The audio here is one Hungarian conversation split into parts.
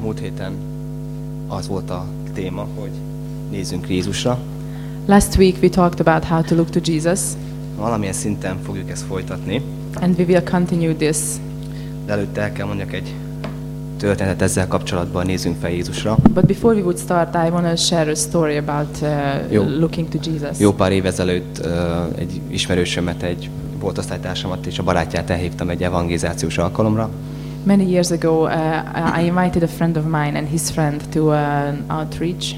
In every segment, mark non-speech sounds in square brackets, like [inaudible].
múlt héten az volt a téma, hogy nézzünk Jézusra. Last week we talked about how to look to Jesus, Valamilyen szinten fogjuk ezt folytatni, and we will continue this. de előtte el kell mondjak egy történetet ezzel kapcsolatban, nézzünk fel Jézusra. But before we would start, I want to share a story about uh, Jó. looking to Jesus. Jó pár év ezelőtt ö, egy ismerősömet, egy volt osztálytársamat és a barátját elhívtam egy evangelizációs alkalomra, Many years ago, uh, I invited a friend of mine and his friend to an outreach,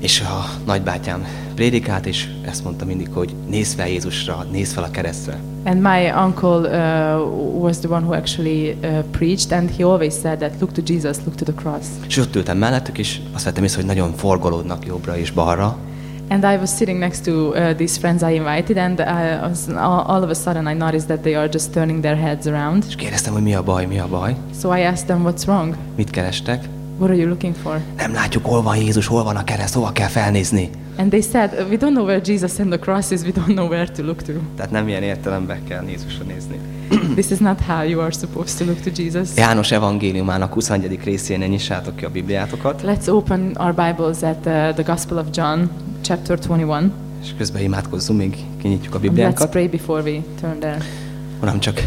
és a nagybátyám prédikált, és ezt mondta mindig, hogy nézz fel Jézusra, nézz fel a keresztre. and my uncle uh, was the one who actually uh, preached, and he always said that look to Jesus, look to the cross. És ott ültem mellettük, és azt vettem észre, hogy nagyon forgolódnak jobbra és balra, And I was sitting next to uh, these friends I invited, and I was, all, of a sudden I noticed that they are just turning their heads around. és kérdeztem, hogy mi a baj, mi a baj, So I asked them, What's wrong? mit kerestek. What are you looking for? Nem látjuk, hol van Jézus, hol van a kereszt, hova kell felnézni. And they said, We don't know where Jesus and the cross is, we don't know where to look to. Tehát nem ilyen értelemben kell Jézusra nézni. [clears throat] this is not how you are supposed to look to Jesus. János evangéliumának 21. részénél nyissátok ki a Bibliátokat, Let's open our Bibles at uh, the Gospel of John, chapter 21. és közben imádkozzunk, még kinyitjuk a And let's Bibliánkat. pray before we turn there. Uram, csak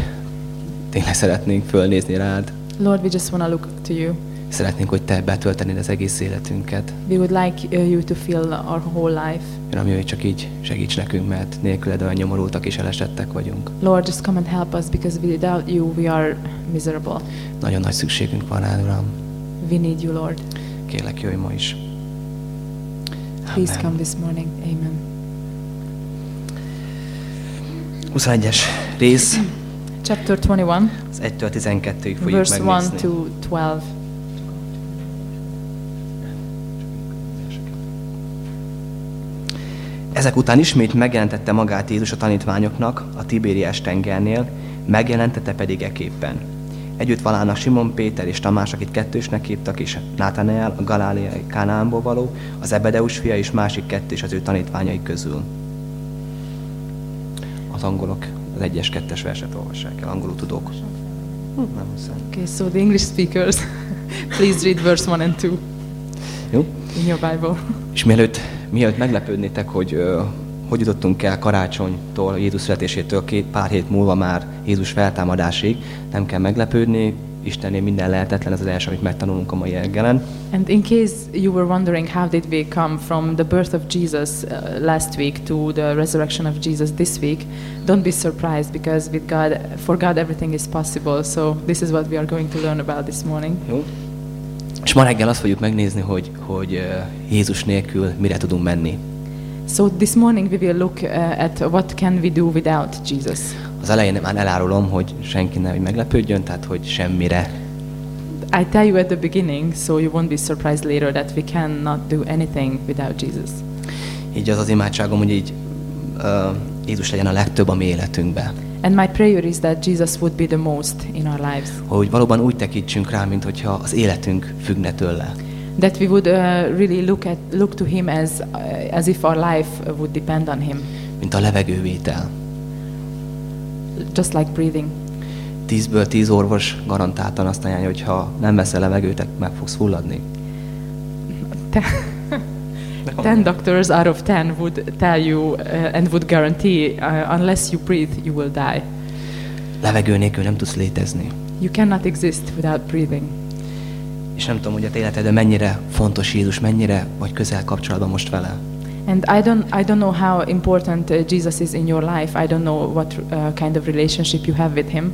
tényleg szeretnénk fölnézni rád. Lord, we just want to look to you. Szeretnénk, hogy Te betöltenéd az egész életünket. We would like uh, you to fill our whole life. Uram, jöjj csak így, segíts nekünk, mert nélküled olyan nyomorultak és elesettek vagyunk. Lord, just come and help us because without you we are miserable. Nagyon nagy szükségünk van rád, Uram. We need you, Lord. Kérlek, jöjj ma is. Please Amen. come this morning. Amen. 21-es rész, Chapter 21, az 1-től 12-ig fogjuk verse 1 megnézni. to 12. Ezek után ismét megjelentette magát Jézus a tanítványoknak a Tibériás tengernél, megjelentette pedig eképpen. Együtt valának Simon Péter és Tamás, akit kettősnek hívtak, és Nátaneál, a Galáliai Kánaánból való, az Ebedeus fia és másik kettő és az ő tanítványai közül. Az angolok az egyes kettes verset olvassák el, angolul tudók. Hm, nem hiszem. Okay, so the English speakers, [laughs] please read verse 1 and 2 Jó? in your Bible. És mielőtt, mielőtt meglepődnétek, hogy hogy jutottunk el karácsonytól, Jézus születésétől két pár hét múlva már Jézus feltámadásig, nem kell meglepődni, Istennél minden lehetetlen, ez az első, amit megtanulunk a mai reggelen. And in case you were wondering how did we come from the birth of Jesus uh, last week to the resurrection of Jesus this week, don't be surprised because with God, for God everything is possible. So this is what we are going to learn about this morning. Jó? És ma reggel azt fogjuk megnézni, hogy, hogy Jézus nélkül mire tudunk menni. So this morning we will look uh, at what can we do without Jesus. Az elején már elárulom, hogy senki ne hogy meglepődjön, tehát hogy semmire. I tell you at the beginning, so you won't be surprised later that we cannot do anything without Jesus. Így az az imádságom, hogy így ö, Jézus legyen a legtöbb a mi életünkben. And my prayer is that Jesus would be the most in our lives. Hogy valóban úgy tekintsünk rá, mint hogyha az életünk függne tőle. That we would uh, really look at look to Him as uh, as if our life would depend on Him, mint a levegővétel. just like breathing. Tízből tíz orvos garantáltan azt ajánlja, hogy ha nem veszel levegőt, meg fogsz fulladni. Te- ten doctors out of ten would tell you uh, and would guarantee uh, unless you breathe, you will die. Levegő nélkül nem tudsz létezni. You cannot exist without breathing. És nem tudom, hogy a te életedben mennyire fontos Jézus, mennyire vagy közel kapcsolatban most vele. And I don't, I don't know how important uh, Jesus is in your life. I don't know what uh, kind of relationship you have with Him.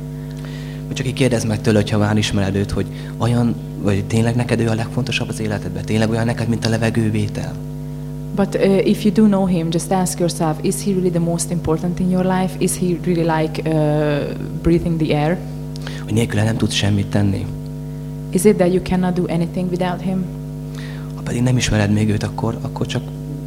Csak így kérdezd meg tőle, hogyha már ismered őt, hogy olyan, vagy tényleg neked ő a legfontosabb az életedben? Tényleg olyan neked, mint a levegővétel? But uh, if you do know Him, just ask yourself: Is He really the most important in your life? Is He really like uh, breathing the air? Hogy nélküle nem tudsz semmit tenni. Is it that you cannot do anything without Him? Ha pedig nem ismered még őt, akkor, akkor csak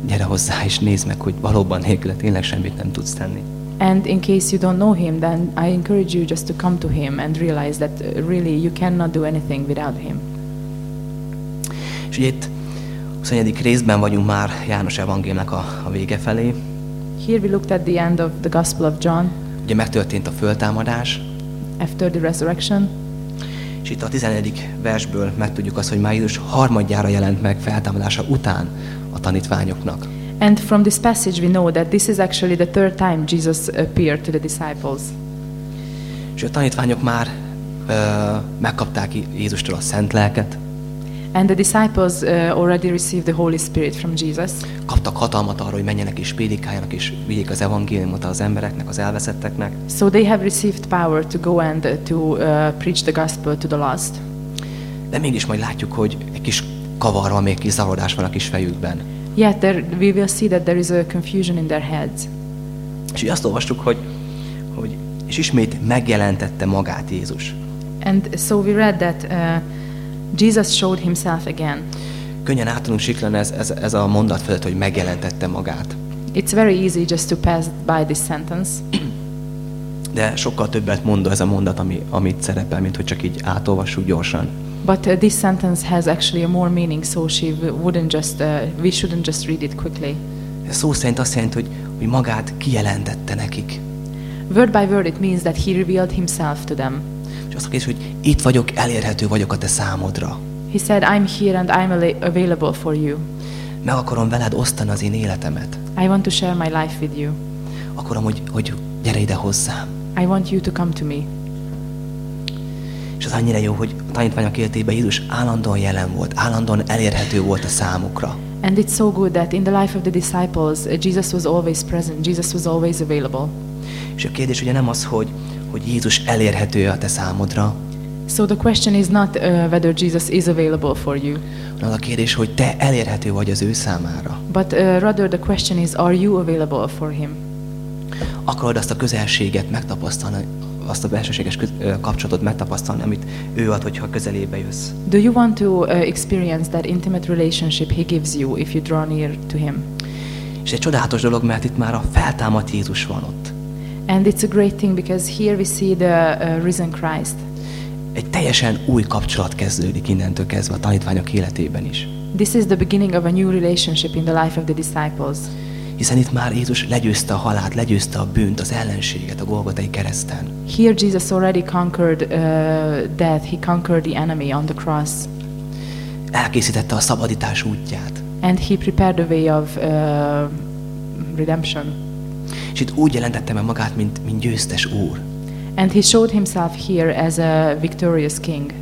gyere hozzá és nézd meg, hogy valóban nélküle tényleg semmit nem tudsz tenni. And in case you don't know Him, then I encourage you just to come to Him and realize that uh, really you cannot do anything without Him. És ugye itt 21. részben vagyunk már János evangéliumnak a, a vége felé. Here we looked at the end of the Gospel of John Ugye megtörtént a föltámadás, after the resurrection. és itt a 11. versből megtudjuk azt, hogy már Jézus harmadjára jelent meg feltámadása után a tanítványoknak. And from this passage, we know that this is actually the third time Jesus appeared to the disciples. És a tanítványok már ö, megkapták Jézustól a szent lelket, And the disciples uh, already received the Holy Spirit from Jesus. kaptak hatalmat arra, hogy menjenek és prédikáljanak és vigyék az evangéliumot az embereknek, az elveszetteknek. So they have received power to go and uh, to uh, preach the gospel to the lost. De mégis majd látjuk, hogy egy kis kavarva, még kis zavarodás van a kis fejükben. Yet there, we will see that there is a confusion in their heads. És így azt olvastuk, hogy, hogy és ismét megjelentette magát Jézus. And so we read that uh, Jesus showed himself again. Könnyen át tudunk siklani ez, ez, ez a mondat felett, hogy megjelentette magát. It's very easy just to pass by this sentence, De sokkal többet mond ez a mondat, ami, amit szerepel, mint hogy csak így átolvassuk gyorsan. but uh, this sentence has actually a more meaning, so she wouldn't just, uh, we shouldn't just read it quickly. Ez szó szerint azt jelenti, hogy, hogy magát kijelentette nekik. Word by word, it means that he revealed himself to them. És azt kérdés, hogy itt vagyok, elérhető vagyok a te számodra. He said, I'm here and I'm available for you. Meg akarom veled osztani az én életemet. I want to share my life with you. Akarom, hogy, hogy gyere ide hozzám. I want you to come to me. És az annyira jó, hogy a tanítványok életében Jézus állandóan jelen volt, állandóan elérhető volt a számukra. And it's so good that in the life of the disciples, Jesus was always present, Jesus was always available. És a kérdés ugye nem az, hogy, hogy Jézus elérhető a te számodra, So the question is not uh, whether Jesus is available for you, hanem a kérdés, hogy te elérhető vagy az ő számára. but uh, rather the question is, are you available for him? Akarod azt a közelséget megtapasztalni, azt a belsőséges kapcsolatot megtapasztalni, amit ő ad, hogyha közelébe jössz. Do you want to uh, experience that intimate relationship he gives you if you draw near to him? És egy csodálatos dolog, mert itt már a feltámadt Jézus van ott. And it's a great thing because here we see the uh, risen Christ. Egy teljesen új kapcsolat kezdődik innentől kezdve a tanítványok életében is. This is the beginning of a new relationship in the life of the disciples. Hiszen itt már Jézus legyőzte a halált, legyőzte a bűnt, az ellenséget a Golgotai kereszten. Here Jesus already conquered uh, death. He conquered the enemy on the cross. Elkészítette a szabadítás útját. And he prepared the way of uh, redemption. És itt úgy jelentette meg magát, mint, mint győztes úr. And he showed himself here as a victorious king.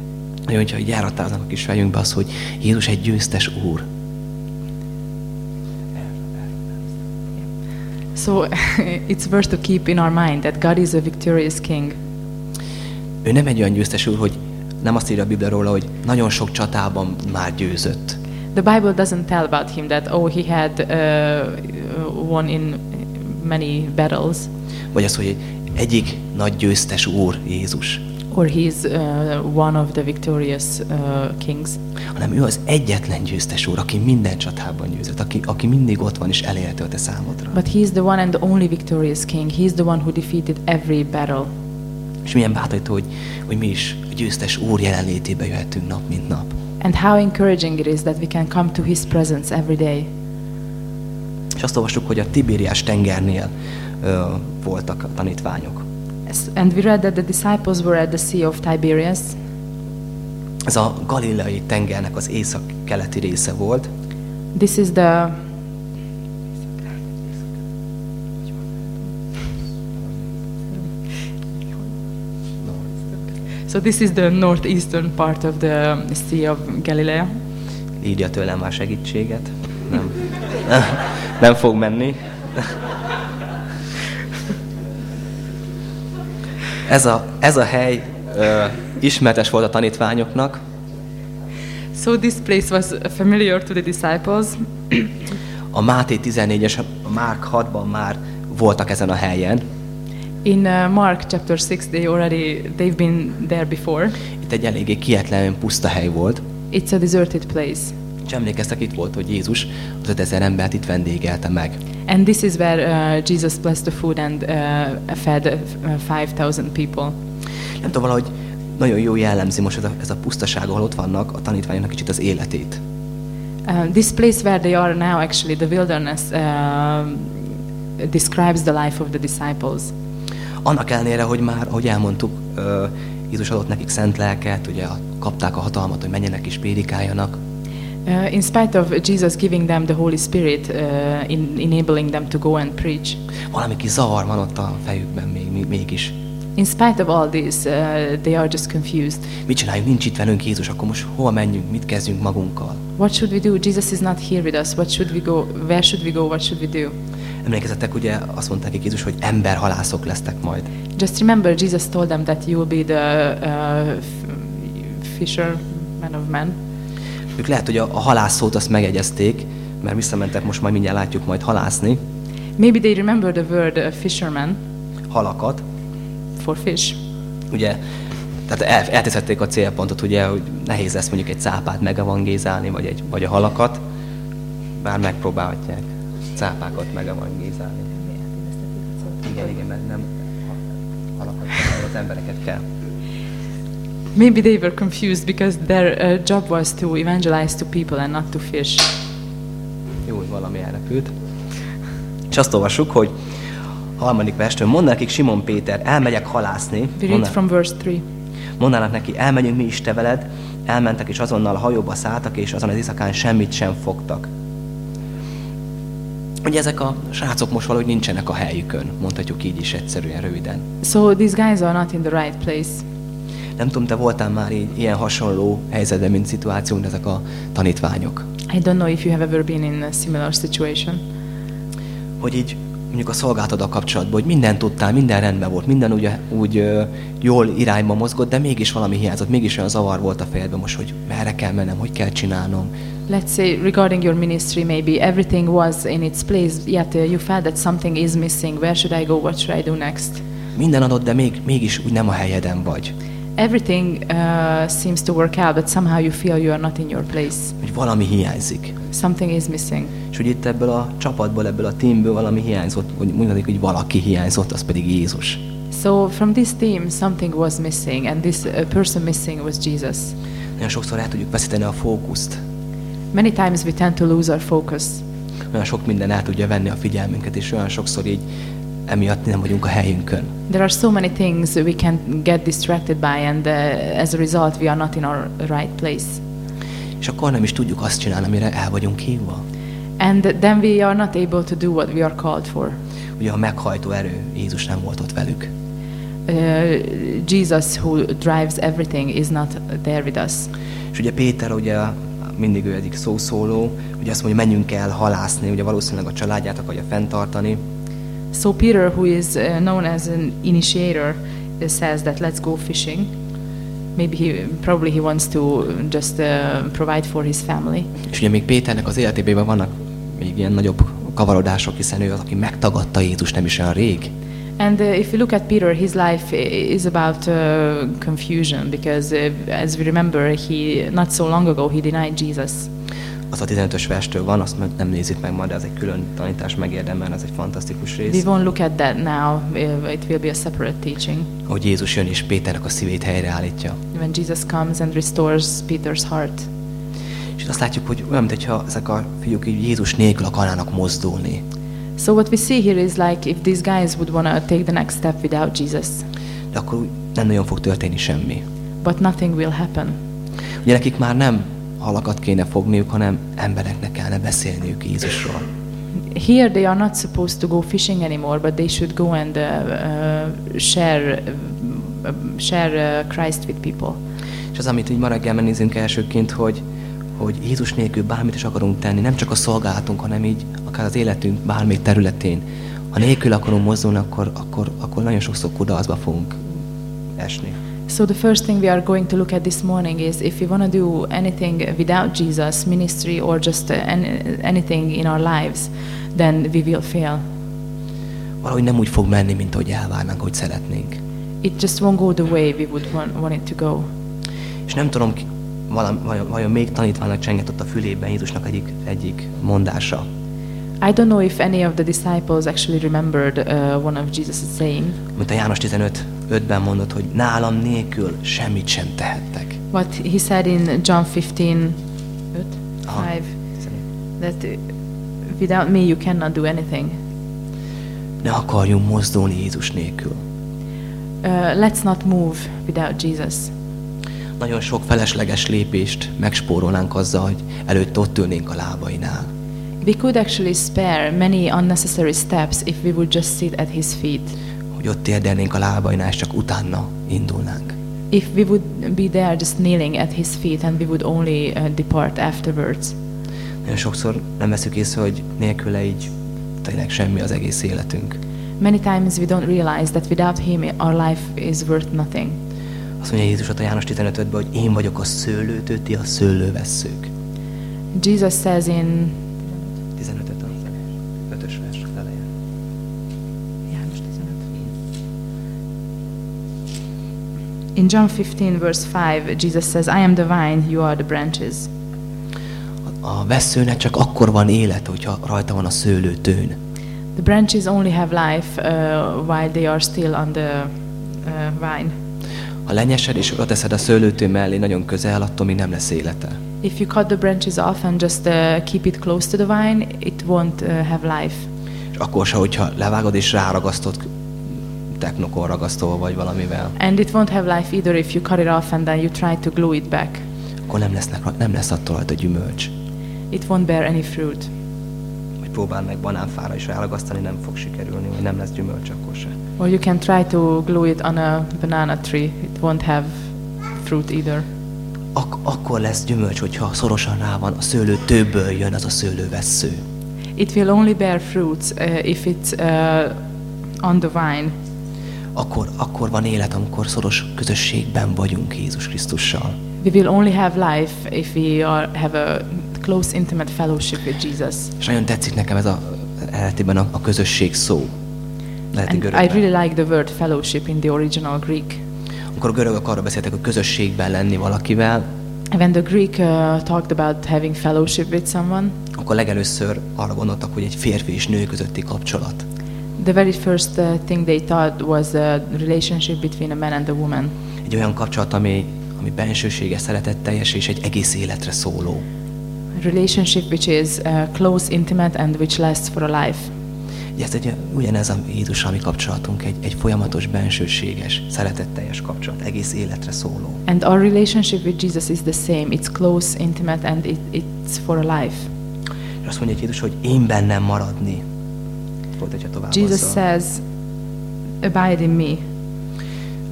Nagyon, hogyha így járatáznak a kis fejünkbe az, hogy Jézus egy győztes úr. So [laughs] it's worth to keep in our mind that God is a victorious king. Ő nem egy olyan győztes úr, hogy nem azt írja a Biblia róla, hogy nagyon sok csatában már győzött. The Bible doesn't tell about him that, oh, he had uh, won in many battles, Vagy az, hogy egyik nagy győztes úr Jézus. or he's uh, one of the victorious uh, kings. Hanem ő az egyetlen győztes úr, aki minden csatában győzött, aki, aki mindig ott van és elérhető a te számodra. But he's the one and the only victorious king. He's the one who defeated every battle. És milyen bátorító, hogy, hogy mi is a győztes úr jelenlétébe jöhetünk nap, mint nap. And how encouraging it is that we can come to his presence every day. És azt olvastuk, hogy a Tibériás tengernél ö, voltak a tanítványok. And we read that the disciples were at the Sea of Tiberias. Ez a galileai tengernek az észak-keleti része volt, This is the So this is the northeastern part of the Sea of Galilee. Lídia tőlem már segítséget. Nem, nem fog menni. Ez a, ez a hely ö, ismertes volt a tanítványoknak, So this place was familiar to the disciples. a Máté 14-es, a Márk 6-ban már voltak ezen a helyen. In uh, Mark chapter 6 they already they've been there before. Itt egy eléggé kietlen puszta hely volt. It's a deserted place. És emlékeztek, itt volt, hogy Jézus az 5000 embert itt vendégelte meg. And this is where uh, Jesus blessed the food and uh, fed uh, 5,000 people. Nem tudom, valahogy nagyon jó jellemzi most ez a, ez a pusztaság, ahol ott vannak a tanítványoknak kicsit az életét. Uh, this place where they are now, actually, the wilderness, uh, describes the life of the disciples. Annak ellenére, hogy már, ahogy elmondtuk, ö, Jézus adott nekik szent lelket, ugye kapták a hatalmat, hogy menjenek és prédikáljanak. Uh, in spite of Jesus giving them the Holy Spirit, uh, in enabling them to go and preach, Valami kis zavar van ott a fejükben még, még, mégis. in spite of all this, uh, they are just confused. Mit csináljunk? Nincs itt velünk Jézus, akkor most hova menjünk? Mit kezdjünk magunkkal? What should we do? Jesus is not here with us. What should we go? Where should we go? What should we do? Emlékezzetek, ugye azt mondták nekik Jézus, hogy emberhalászok lesztek majd. Just remember, Jesus told them that you will be the uh, fisherman of men. Ők lehet, hogy a, a halász szót azt megegyezték, mert visszamentek, most majd mindjárt látjuk majd halászni Maybe they remember the word uh, fisherman halakat. for fish. Ugye, tehát el, elteszették a célpontot, ugye, hogy nehéz lesz mondjuk egy cápát megevangézálni, vagy, egy, vagy a halakat, bár megpróbálhatják cápákat megevangézálni. Igen, igen, mert nem ha- halakat kell, az embereket kell. Maybe they were confused because their uh, job was to evangelize to people and not to fish. Jó, hogy valami elrepült. És azt olvassuk, hogy harmadik verstől mond nekik Simon Péter, elmegyek halászni. We read from verse 3. Mondanak neki, elmegyünk mi is te veled, elmentek és azonnal a hajóba szálltak, és azon az éjszakán semmit sem fogtak. Ugye ezek a srácok most valahogy nincsenek a helyükön, mondhatjuk így is egyszerűen, röviden. So these guys are not in the right place. Nem tudom, te voltál már így, ilyen hasonló helyzetben, mint szituáció, mint ezek a tanítványok. I don't know if you have ever been in a similar situation. Hogy így mondjuk a szolgáltaddal kapcsolatban, hogy mindent tudtál, minden rendben volt, minden úgy, úgy jól irányba mozgott, de mégis valami hiányzott, mégis olyan zavar volt a fejedben most, hogy merre kell mennem, hogy kell csinálnom. Let's say regarding your ministry, maybe everything was in its place, yet uh, you felt that something is missing. Where should I go? What should I do next? Minden adott, de még, mégis úgy nem a helyeden vagy. Everything uh, seems to work out, but somehow you feel you are not in your place. Hogy valami hiányzik. Something is missing. És hogy itt ebből a csapatból, ebből a teamből valami hiányzott, vagy mondjuk, hogy valaki hiányzott, az pedig Jézus. So from this team, something was missing, and this uh, person missing was Jesus. Nagyon sokszor el tudjuk veszíteni a fókuszt. Many times we tend to lose our focus. Olyan sok minden el tudja venni a figyelmünket, és olyan sokszor így emiatt nem vagyunk a helyünkön. There are so many things we can get distracted by, and uh, as a result, we are not in our right place. És akkor nem is tudjuk azt csinálni, amire el vagyunk hívva. And then we are not able to do what we are called for. Ugye a meghajtó erő, Jézus nem volt ott velük. Uh, Jesus, who drives everything, is not there with us. És ugye Péter ugye mindig ő egyik szószóló, ugye azt mondja, menjünk el halászni, ugye valószínűleg a családját akarja fenntartani, So Peter, who is uh, known as an initiator, uh, says that let's go fishing. Maybe he probably he wants to just uh, provide for his family. És ugye még Péternek az életében vannak még ilyen nagyobb kavarodások, hiszen ő az, aki megtagadta Jézus nem is olyan rég. And uh, if you look at Peter, his life is about uh, confusion because, uh, as we remember, he not so long ago he denied Jesus. Az a 15-ös verstől van, azt meg nem nézzük meg ma, de ez egy külön tanítás megérdemel, ez egy fantasztikus We rész. won't look at that now. uh, It will be a separate teaching. Hogy Jézus jön és Péternek a szívét helyreállítja. When Jesus comes and restores Peter's heart. És azt látjuk, hogy olyan, mintha ezek a fiúk így Jézus nélkül akarnának mozdulni. So what we see here is like if these guys would want to take the next step without Jesus, De akkor nem nagyon fog történni semmi. but nothing will happen. Ugye nekik már nem halakat kéne fogniuk, hanem embereknek kellene beszélniük Jézusról. Here they are not supposed to go fishing anymore, but they should go and uh, uh, share uh, share uh, Christ with people. És az, amit így ma reggel megnézünk elsőként, hogy, hogy Jézus nélkül bármit is akarunk tenni, nem csak a szolgálatunk, hanem így akár az életünk bármely területén. Ha nélkül akarunk mozdulni, akkor, akkor, akkor nagyon sokszor kudarcba fogunk esni. So the first thing we are going to look at this morning is if we want to do anything without Jesus, ministry or just uh, any, anything in our lives, then we will fail. Valahogy nem úgy fog menni, mint ahogy elvárnánk, hogy szeretnénk. It just won't go the way we would want, want it to go. És nem tudom, valam, vajon, vajon még tanítványnak csengett ott a fülében Jézusnak egyik, egyik mondása. I don't know if any of the disciples actually remembered uh, one of Jesus' saying, Mint a János 15 5-ben mondott, hogy nálam nélkül semmit sem tehettek. what he said in John 15, Aha. 5, that without me you cannot do anything. Ne akarjunk mozdulni Jézus nélkül. Uh, let's not move without Jesus. Nagyon sok felesleges lépést megspórolnánk azzal, hogy előtt ott ülnénk a lábainál. We could actually spare many unnecessary steps if we would just sit at his feet. Hogy ott térdelnénk a lábainál, és csak utána indulnánk. If we would be there just kneeling at his feet and we would only uh, depart afterwards. Nagyon sokszor nem veszük észre, hogy nélküle így tényleg semmi az egész életünk. Many times we don't realize that without him our life is worth nothing. Azt mondja Jézus a János 15-ben, hogy én vagyok a szőlőtő, ti a szőlővesszők. Jesus says in in John 15 verse 5 Jesus says I am the vine you are the branches. A vesszőnek csak akkor van élet, hogyha rajta van a szőlőtőn. The branches only have life uh, while they are still on the uh, vine. Ha lenyesed és oda teszed a szőlőtő mellé nagyon közel, attól még nem lesz élete. If you cut the branches off and just uh, keep it close to the vine, it won't uh, have life. És akkor se, hogyha levágod és ráragasztod technokon ragasztóval vagy valamivel, And it won't have life either if you cut it off and then you try to glue it back. akkor nem, lesznek, nem lesz attól rajta gyümölcs. It won't bear any fruit. Vagy próbál meg banánfára is ráragasztani, nem fog sikerülni, vagy nem lesz gyümölcs akkor se. Or you can try to glue it on a banana tree. It won't have fruit either. Ak- akkor lesz gyümölcs, hogyha szorosan rá van, a szőlőtőből jön az a szőlővessző. It will only bear fruits uh, if it's uh, on the vine. Akkor, akkor van élet, amikor szoros közösségben vagyunk Jézus Krisztussal. We will only have life if we are, have a close, intimate fellowship with Jesus. És nagyon tetszik nekem ez a eredetiben a, a közösség szó. Lehet, And hogy I görögben. really like the word fellowship in the original Greek. Amikor a görögök arra beszéltek, hogy közösségben lenni valakivel, When the Greek uh, talked about having fellowship with someone, akkor legelőször arra gondoltak, hogy egy férfi és nő közötti kapcsolat. The very first uh, thing they thought was a relationship between a man and a woman. Egy olyan kapcsolat, ami, ami bensősége, szeretetteljes és egy egész életre szóló. A relationship which is uh, close, intimate, and which lasts for a life. Ugye ez egy, ugyanez a Jézussal mi kapcsolatunk, egy, egy folyamatos, bensőséges, szeretetteljes kapcsolat, egész életre szóló. And our relationship with Jesus is the same. It's close, intimate, and it, it's for a life. És azt mondja Jézus, hogy én bennem maradni. Folytatja tovább Jesus azzal. says, Abide in me.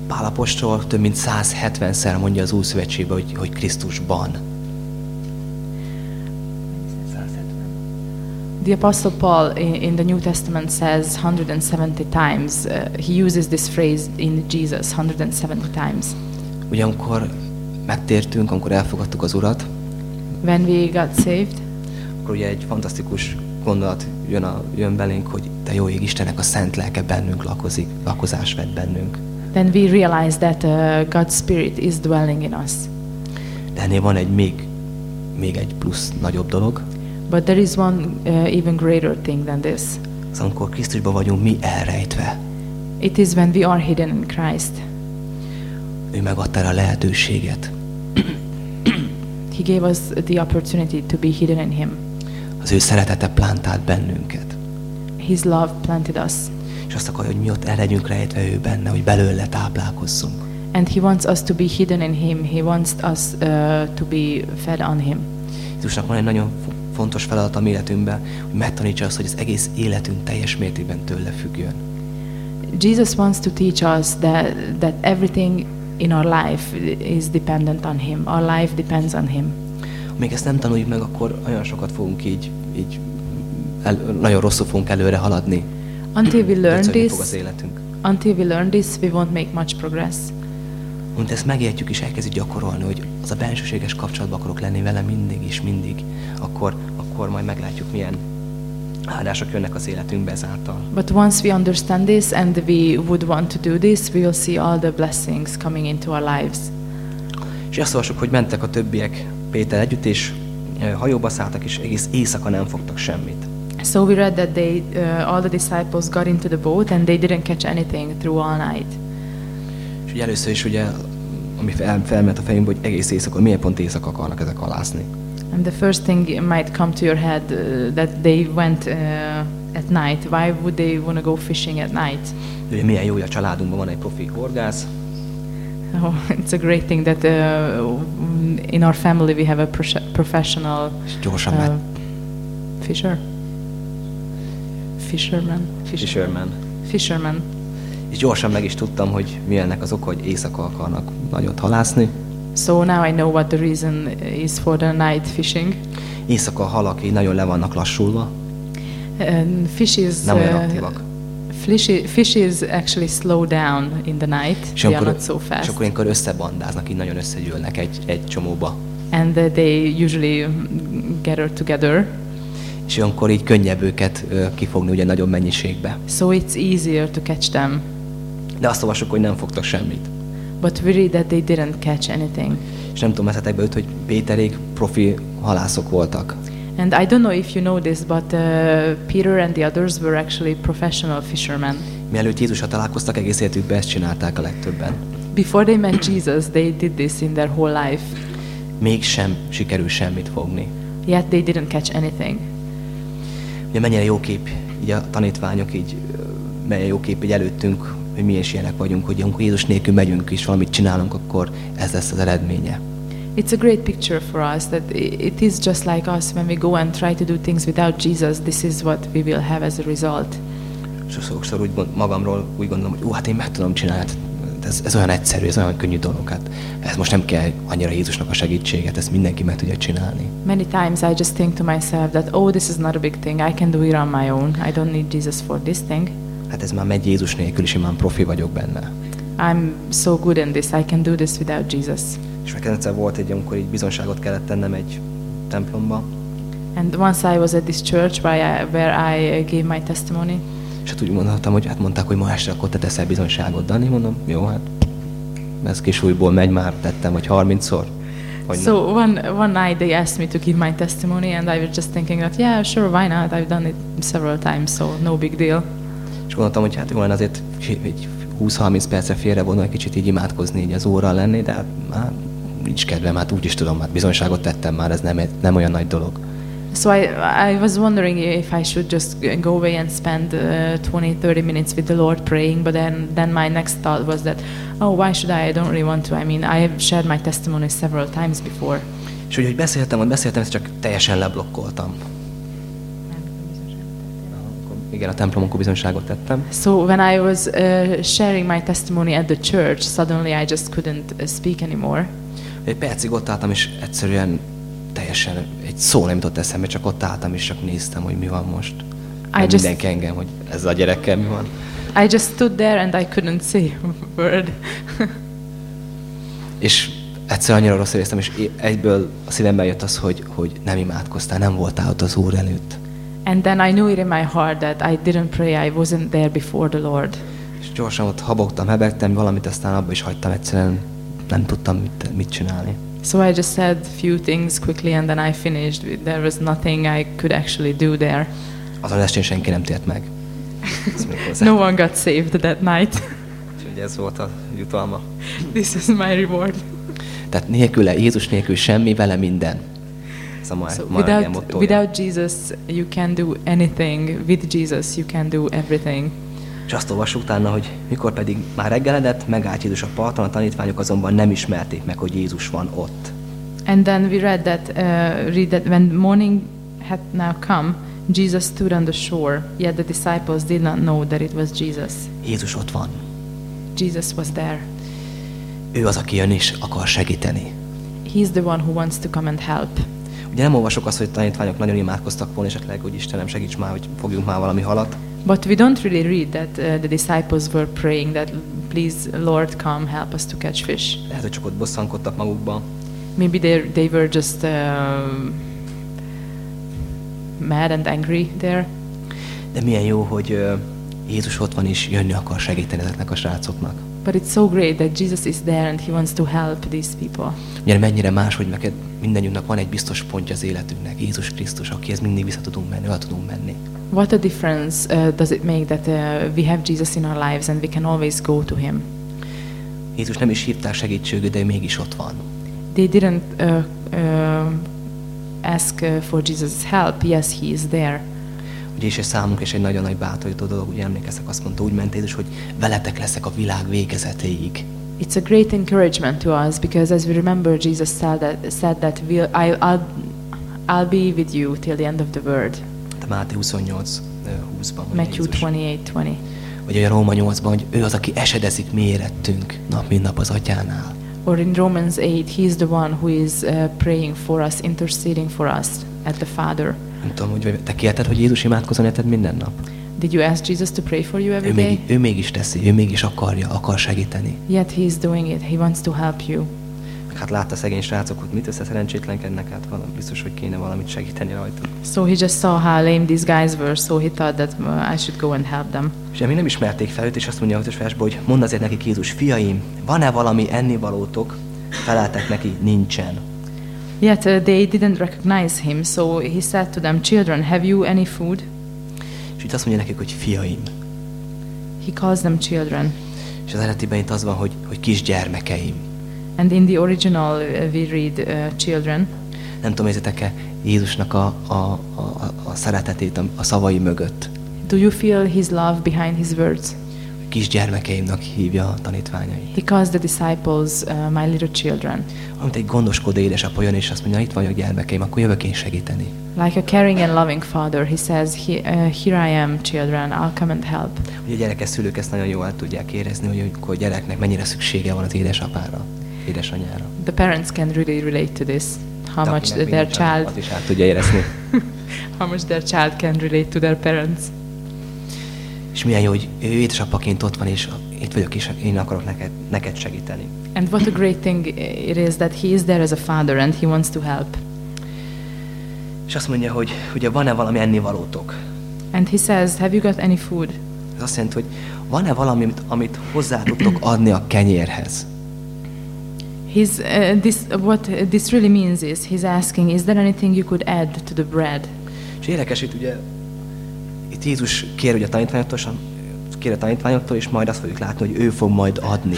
Pál apostol több mint 170-szer mondja az Új Szövetségben, hogy, hogy Krisztusban. The Apostle Paul in, in the New Testament says 170 times, uh, he uses this phrase in Jesus 170 times. Ugye amikor megtértünk, amikor elfogadtuk az Urat, When we got saved, akkor ugye egy fantasztikus gondolat jön, a, jön belénk, hogy te jó ég Istennek a szent lelke bennünk lakozik, lakozás vett bennünk. then we realize that uh, God's Spirit is dwelling in us. De ennél van egy még, még egy plusz nagyobb dolog, But there is one uh, even greater thing than this. az amikor Krisztusban vagyunk mi elrejtve. It is when we are hidden in Christ. Ő megadta a lehetőséget. He gave us the opportunity to be hidden in Him. Az ő szeretete plántált bennünket. His love planted us. És azt akarja, hogy mi ott el legyünk rejtve ő benne, hogy belőle táplálkozzunk. And He wants us to be hidden in Him. He wants us uh, to be fed on Him. Jézusnak van egy nagyon fo- fontos feladat a mi életünkben, hogy megtanítsa azt, hogy az egész életünk teljes mértékben tőle függjön. Jesus wants to teach us that, that everything in our life is dependent on Him. Our life depends on Him. Még ezt nem tanuljuk meg, akkor olyan sokat fogunk így, így el, nagyon rosszul fogunk előre haladni. Until we learn fog az this, életünk. until we learn this, we won't make much progress. Mint ezt megértjük és elkezdjük gyakorolni, hogy az a bensőséges kapcsolatban akarok lenni vele mindig és mindig, akkor, akkor majd meglátjuk, milyen áldások jönnek az életünkbe ezáltal. But once we understand this and we would want to do this, we will see all the blessings coming into our lives. És azt olvassuk, hogy mentek a többiek Péter együtt, és hajóba szálltak, és egész éjszaka nem fogtak semmit. So we read that they, uh, all the disciples got into the boat and they didn't catch anything through all night. És ugye először is ugye, ami fel, felment a fejünkbe, hogy egész éjszaka, milyen pont éjszaka akarnak ezek alászni. And the first thing might come to your head uh, that they went uh, at night. Why would they want to go fishing at night? Ugye milyen jó, hogy a családunkban van egy profi horgász, Oh, [laughs] it's a great thing that uh, in our family we have a prof- professional gyorsan uh, uh, fisher. Fisherman. Fisher- fisherman. Fisherman. És gyorsan meg is tudtam, hogy mi ennek az oka, hogy éjszaka akarnak nagyot halászni. So now I know what the reason is for the night fishing. Éjszaka a halak így nagyon le vannak lassulva, And fish is nem olyan uh, aktívak. fish, fish is actually slow down in the night. És They are akkor, not so és fast. akkor ilyenkor összebandáznak, így nagyon összegyűlnek egy, egy csomóba. And they usually gather together. És olyankor így könnyebb őket kifogni ugye nagyobb mennyiségbe. So it's easier to catch them. De azt olvasok, hogy nem fogtak semmit. But we read that they didn't catch anything. És nem tudom, eszetekbe jut, hogy Péterék profi halászok voltak. And I don't know if you know this, but uh, Peter and the others were actually professional fishermen. Mielőtt Jézusra találkoztak, egész életükben ezt csinálták a legtöbben. Before they met Jesus, they did this in their whole life. Mégsem sikerül semmit fogni. Yet they didn't catch anything. Ugye mennyire jó kép, így a tanítványok így, mennyire jó kép így előttünk, hogy mi is ilyenek vagyunk, hogy amikor Jézus nélkül megyünk és valamit csinálunk, akkor ez lesz az eredménye. It's a great picture for us that it is just like us when we go and try to do things without Jesus. This is what we will have as a result. Sokszor úgy magamról úgy gondolom, hogy ó, hát én meg tudom csinálni, hát ez, ez olyan egyszerű, ez olyan könnyű dolog, hát ez most nem kell annyira Jézusnak a segítséget, ezt mindenki meg tudja csinálni. Many times I just think to myself that, oh, this is not a big thing. I can do it on my own. I don't need Jesus for this thing. Hát ez már megy Jézus nélkül, és én már profi vagyok benne. I'm so good in this. I can do this without Jesus. És meg egyszer volt egy, amikor így bizonságot kellett tennem egy templomba, And once I was at this church where I, where I uh, gave my testimony, és hát úgy mondhattam, hogy hát mondták, hogy ma este akkor te teszel bizonságot, Dani, mondom, jó, hát ez kis újból megy már, tettem, hogy 30-szor. Hogy so one one night they asked me to give my testimony, and I was just thinking that yeah, sure, why not? I've done it several times, so no big deal. És gondoltam, hogy hát jó lenne azért egy 20-30 percre félre volna egy kicsit így imádkozni, így az órral lenni, de hát már nincs kedvem, hát úgy is tudom, hát bizonyságot tettem már, ez nem, nem olyan nagy dolog. So I, I was wondering if I should just go away and spend uh, 20, 30 minutes with the Lord praying, but then, then my next thought was that, oh, why should I? I don't really want to. I mean, I have shared my testimony several times before. És úgy, hogy beszéltem, hogy beszéltem, ezt csak teljesen leblokkoltam. Igen, a templomokon bizonyságot tettem. So when I was uh, sharing my testimony at the church, suddenly I just couldn't uh, speak anymore. Egy percig ott álltam, és egyszerűen teljesen egy szó nem jutott eszembe, csak ott álltam, és csak néztem, hogy mi van most. Meg just- mindenki engem, hogy ez a gyerekkel mi van. I just stood there and I couldn't say a word. [laughs] És egyszer annyira rossz éreztem, és egyből a szívemben jött az, hogy, hogy nem imádkoztál, nem voltál ott az Úr előtt. and then I knew it in my heart that I didn't pray. I wasn't there before the Lord. És gyorsan ott habogtam, hebegtem valamit, aztán abba is hagytam egyszerűen, nem tudtam mit, mit csinálni. So I just said few things quickly and then I finished. There was nothing I could actually do there. Azon estén senki nem tért meg. [laughs] No one got saved that night. [laughs] Úgyhogy ez volt a jutalma. this is my reward. Tehát nélküle, Jézus nélkül semmi, vele minden. Ez a ma, So ma without, without Jesus, you can do anything. With Jesus, you can do everything. És azt olvassuk utána, hogy mikor pedig már reggeledett, megállt Jézus a parton, a tanítványok azonban nem ismerték meg, hogy Jézus van ott. And then we read that, uh, read that when morning had now come, Jesus stood on the shore, yet the disciples did not know that it was Jesus. Jézus ott van. Jesus was there. Ő az, aki jön és akar segíteni. He's the one who wants to come and help. Ugye nem olvasok azt, hogy a tanítványok nagyon imádkoztak volna, és esetleg, hogy Istenem segíts már, hogy fogjunk már valami halat. But we don't really read that uh, the disciples were praying that, please, Lord, come help us to catch fish. Lehet, hogy csak ott bosszankodtak magukban. Maybe they they were just uh, mad and angry there. De milyen jó, hogy ö, Jézus ott van és jönni akar segíteni ezeknek a srácoknak. But it's so great that Jesus is there and he wants to help these people. Ugye mennyire más, hogy neked mindannyiunknak van egy biztos pontja az életünknek, Jézus Krisztus, akihez mindig vissza tudunk menni, el tudunk menni. What a difference uh, does it make that uh, we have Jesus in our lives and we can always go to him? Jézus nem is hívták segítségül, de mégis ott van. They didn't uh, uh, ask for Jesus' help. Yes, he is there. Ugye és számunkra is egy nagyon nagy bátorító dolog, ugye emlékeztek, azt mondta, úgy ment Jézus, hogy veletek leszek a világ végezetéig. It's a great encouragement to us because as we remember, Jesus said that, said that we'll, I, I'll, I'll be with you till the end of the world. Máté 28, ö, 20-ban mondja Matthew Jézus. 28:20. Vagy a Róma 8-ban, hogy ő az, aki esedezik mérettünk nap, mint nap az atyánál. Or in Romans 8, he's the one who is uh, praying for us, interceding for us at the Father. Nem tudom, hogy te kérted, hogy Jézus imádkozzon érted minden nap? Did you ask Jesus to pray for you every Ő, day? még, ő mégis teszi, ő mégis akarja, akar segíteni. Yet he's doing it. He wants to help you. Hát látta szegény srácok, hogy mit összeszerencsétlenkednek, hát valami, biztos, hogy kéne valamit segíteni rajtuk. So he just saw how lame these guys were, so he thought that uh, I should go and help them. És még nem ismerték fel őt, és azt mondja a 5 versben, hogy mondd azért nekik Jézus, fiaim, van-e valami ennivalótok? Feleltek neki, nincsen. Yet uh, they didn't recognize him, so he said to them, Children, have you any food? És itt azt mondja nekik, hogy fiaim. He calls them children. És az eredetiben itt az van, hogy, hogy kisgyermekeim. And in the original, uh, we read uh, children. Nem tudom, érzitek-e Jézusnak a, a, a, a szeretetét a, szavai mögött. Do you feel his love behind his words? Kisgyermekeimnak hívja a tanítványai. He calls the disciples uh, my little children. Amit egy gondoskodó édesapa jön, és azt mondja, itt vagyok gyermekeim, akkor jövök én segíteni. Like a caring and loving father, he says, he, uh, Here I am, children, I'll come and help. Ugye a gyerekes szülők ezt nagyon jól tudják érezni, hogy a gyereknek mennyire szüksége van az édesapára, édesanyára. The parents can really relate to this. How De much their child, Az is át tudja érezni. [laughs] how much their child can relate to their parents. És milyen jó, hogy ő édesapaként ott van, és itt vagyok, és én akarok neked, neked segíteni. And what a great thing it is that he is there as a father and he wants to help. És azt mondja, hogy ugye van-e valami ennivalótok? And he says, Have you got any food? Ez azt jelenti, hogy van-e valami, amit, amit hozzá tudtok adni a kenyérhez? He's, uh, this, what this really means is he's asking, Is there anything you could add to the bread? És érdekes, itt ugye itt Jézus kér ugye a tanítványoktól, kér a tanítványoktól, és majd azt fogjuk látni, hogy ő fog majd adni.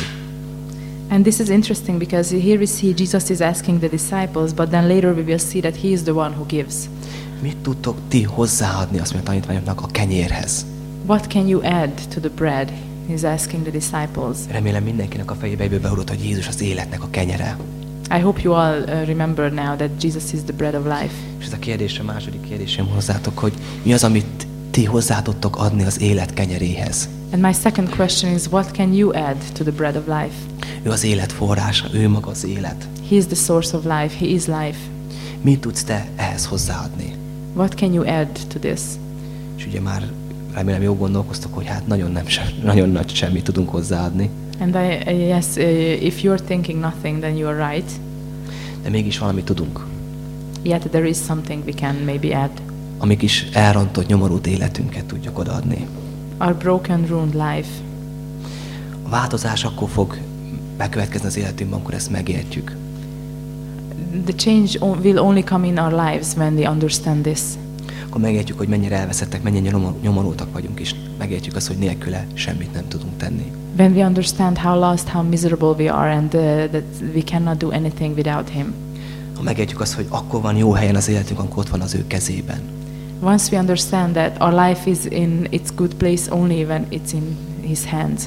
And this is interesting because here we see Jesus is asking the disciples, but then later we will see that he is the one who gives. Mit tudtok ti hozzáadni, azt mondja a tanítványoknak a kenyérhez? What can you add to the bread? He's asking the disciples. Remélem mindenkinek a fejébe egyből hogy Jézus az életnek a kenyere. I hope you all uh, remember now that Jesus is the bread of life. És ez a kérdés, a második kérdésem hozzátok, hogy mi az, amit ti hozzá tudtok adni az élet kenyeréhez? And my second question is, what can you add to the bread of life? Ő az élet forrása, ő maga az élet. He is the source of life. He is life. Mit tudsz te ehhez hozzáadni? What can you add to this? És ugye már remélem jó gondolkoztok, hogy hát nagyon, nem sem, nagyon nagy semmit tudunk hozzáadni, And I, uh, yes, uh, if you're thinking nothing, then you are right. de mégis valamit tudunk. Yet there is something we can maybe add. Amik is elrontott, nyomorult életünket tudjuk odaadni. Our broken, ruined life. A változás akkor fog bekövetkezni az életünkben, amikor ezt megértjük. The change will only come in our lives when we understand this. Akkor megértjük, hogy mennyire elveszettek, mennyire nyomor- nyomorultak vagyunk, és megértjük azt, hogy nélküle semmit nem tudunk tenni. When we understand how lost, how miserable we are, and uh, that we cannot do anything without Him. Ha megértjük azt, hogy akkor van jó helyen az életünk, amikor ott van az ő kezében. Once we understand that our life is in its good place only when it's in His hands.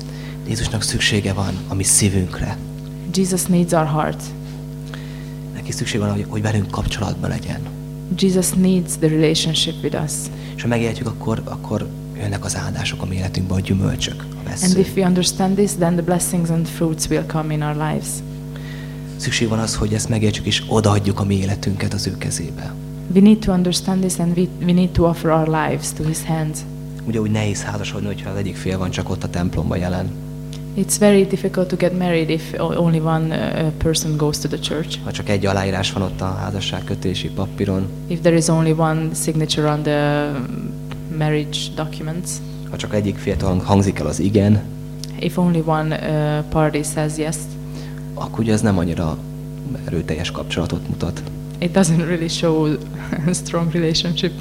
Jézusnak szüksége van a mi szívünkre. Jesus needs our heart. Neki szükség van, hogy, hogy velünk kapcsolatban legyen. Jesus needs the relationship with us. És ha megértjük, akkor, akkor jönnek az áldások a mi életünkbe, a gyümölcsök, a And vesző. if we understand this, then the blessings and fruits will come in our lives. Szükség van az, hogy ezt megértsük, és odaadjuk a mi életünket az ő kezébe. We need to understand this and we, we need to offer our lives to His hands. Ugye úgy nehéz házasodni, hogyha az egyik fél van csak ott a templomban jelen. It's very difficult to get married if only one uh, person goes to the church. Ha csak egy aláírás van ott a házasságkötési papíron, If there is only one signature on the marriage documents. ha csak egyik féltől hangzik el az igen, If only one uh, party says yes, akkor ugye ez nem annyira erőteljes kapcsolatot mutat. it doesn't really show a strong relationship.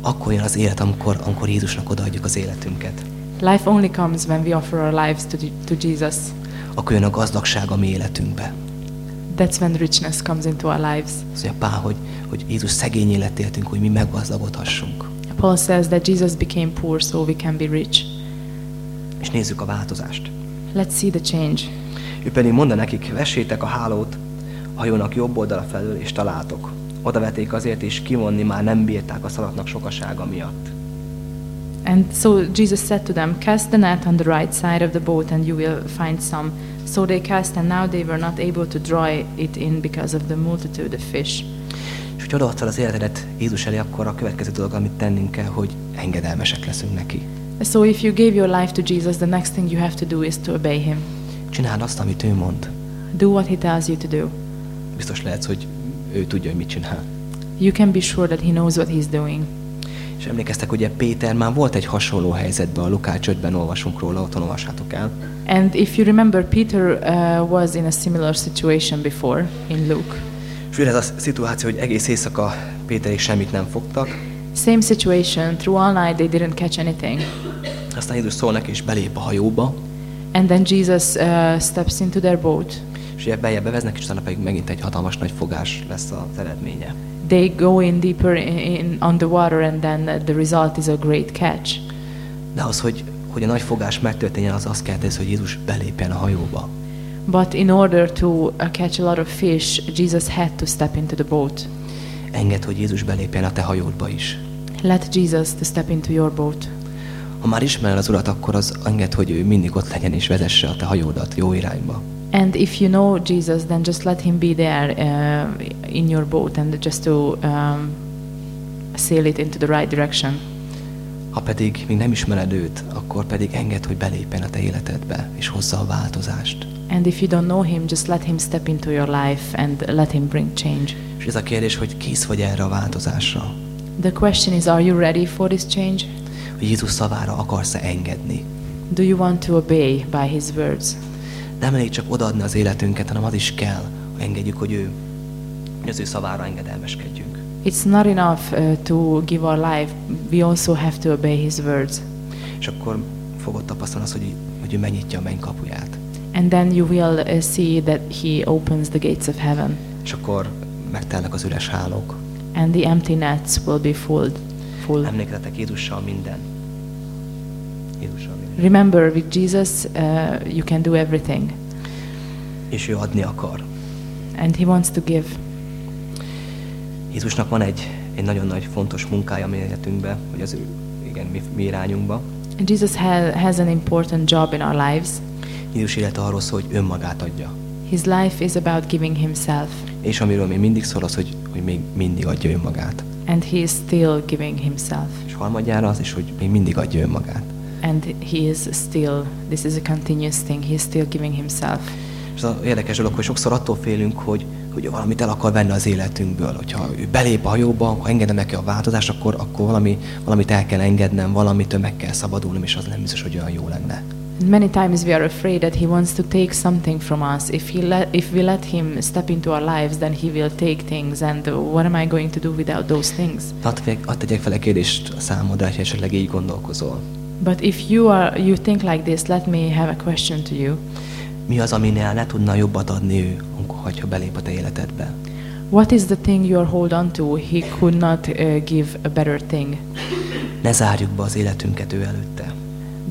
Akkor jön az élet, amikor, amikor Jézusnak odaadjuk az életünket. Life only comes when we offer our lives to, to Jesus. Akkor jön a gazdagság a mi életünkbe. That's when richness comes into our lives. Azt mondja Pál, hogy, hogy Jézus szegény élet éltünk, hogy mi meggazdagodhassunk. Paul says that Jesus became poor so we can be rich. És nézzük a változást. Let's see the change. Ő pedig mondta nekik, vessétek a hálót a hajónak jobb oldala felől, és találtok. Oda vették azért, és kivonni már nem bírták a szalatnak sokasága miatt. And so Jesus said to them, Cast the net on the right side of the boat, and you will find some. So they cast, and now they were not able to draw it in because of the multitude of fish. És hogy odaadtad az életedet Jézus elé, akkor a következő dolog, amit tennünk kell, hogy engedelmesek leszünk neki. So if you gave your life to Jesus, the next thing you have to do is to obey him. Csináld azt, amit ő mond. Do what he tells you to do. Biztos lehetsz, hogy ő tudja, hogy mit csinál. You can be sure that he knows what he's doing. És emlékeztek, ugye Péter már volt egy hasonló helyzetben, a Lukács 5-ben olvasunk róla, otthon olvassátok el. And if you remember, Peter uh, was in a similar situation before in Luke. És ez a szituáció, hogy egész éjszaka Péterék semmit nem fogtak, Same situation. Through all night, they didn't catch anything. aztán Jézus szól neki, és belép a hajóba, And then Jesus uh, steps into their boat. és ugye beveznek, és utána pedig megint egy hatalmas nagy fogás lesz az eredménye. They go in deeper in, in on the water, and then the result is a great catch. De az, hogy, hogy a nagy fogás megtörténjen, az azt kell teszi, hogy Jézus belépjen a hajóba. But in order to uh, catch a lot of fish, Jesus had to step into the boat. Engedd, hogy Jézus belépjen a te hajódba is. Let Jesus to step into your boat. Ha már ismered az Urat, akkor az enged, hogy ő mindig ott legyen és vezesse a te hajódat jó irányba. And if you know Jesus, then just let him be there uh, in your boat and just to um, sail it into the right direction. Ha pedig még nem ismered őt, akkor pedig enged, hogy belépjen a te életedbe, és hozza a változást. And if you don't know him, just let him step into your life and let him bring change. És ez a kérdés, hogy kész vagy erre a változásra? The question is, are you ready for this change? Hogy Jézus szavára akarsz-e engedni? Do you want to obey by his words? Nem elég csak odaadni az életünket, hanem az is kell, hogy engedjük, hogy ő, hogy az ő szavára engedelmeskedjünk. It's not enough uh, to give our life. We also have to obey his words. És akkor fogod tapasztalni azt, hogy, hogy ő megnyitja a menny kapuját. And then you will uh, see that he opens the gates of heaven És akkor megtelnek az üres hálók. and the empty nets will be full. full. Emlékezzetek Jézussal minden. Remember, with Jesus, uh, you can do everything. És ő adni akar. And he wants to give. Jézusnak van egy, egy nagyon nagy fontos munkája a mi életünkbe, vagy az ő igen, mi, mi irányunkba. And Jesus ha- has an important job in our lives. Jézus élete arról szól, hogy önmagát adja. His life is about giving himself. És amiről még mindig szól az, hogy, hogy még mindig adja önmagát. And he is still giving himself. És harmadjára az is, hogy még mindig adja önmagát. And he is still, this is a continuous thing, he is still giving himself. És az a érdekes dolog, hogy sokszor attól félünk, hogy, hogy valamit el akar venni az életünkből. Hogyha ő belép a hajóba, ha engedem neki a változást, akkor, akkor valami, valamit el kell engednem, valamitől meg kell szabadulnom, és az nem biztos, hogy olyan jó lenne. And many times we are afraid that he wants to take something from us. If he let, if we let him step into our lives, then he will take things. And what am I going to do without those things? Hadd tegyek- fel egy kérdést a számodra, ha esetleg így gondolkozol. But if you are, you think like this, let me have a question to you. Mi az, aminél ne tudna jobbat adni ő, amikor ha belép a te életedbe? What is the thing you are hold on to? He could not uh, give a better thing. Ne zárjuk be az életünket ő előtte.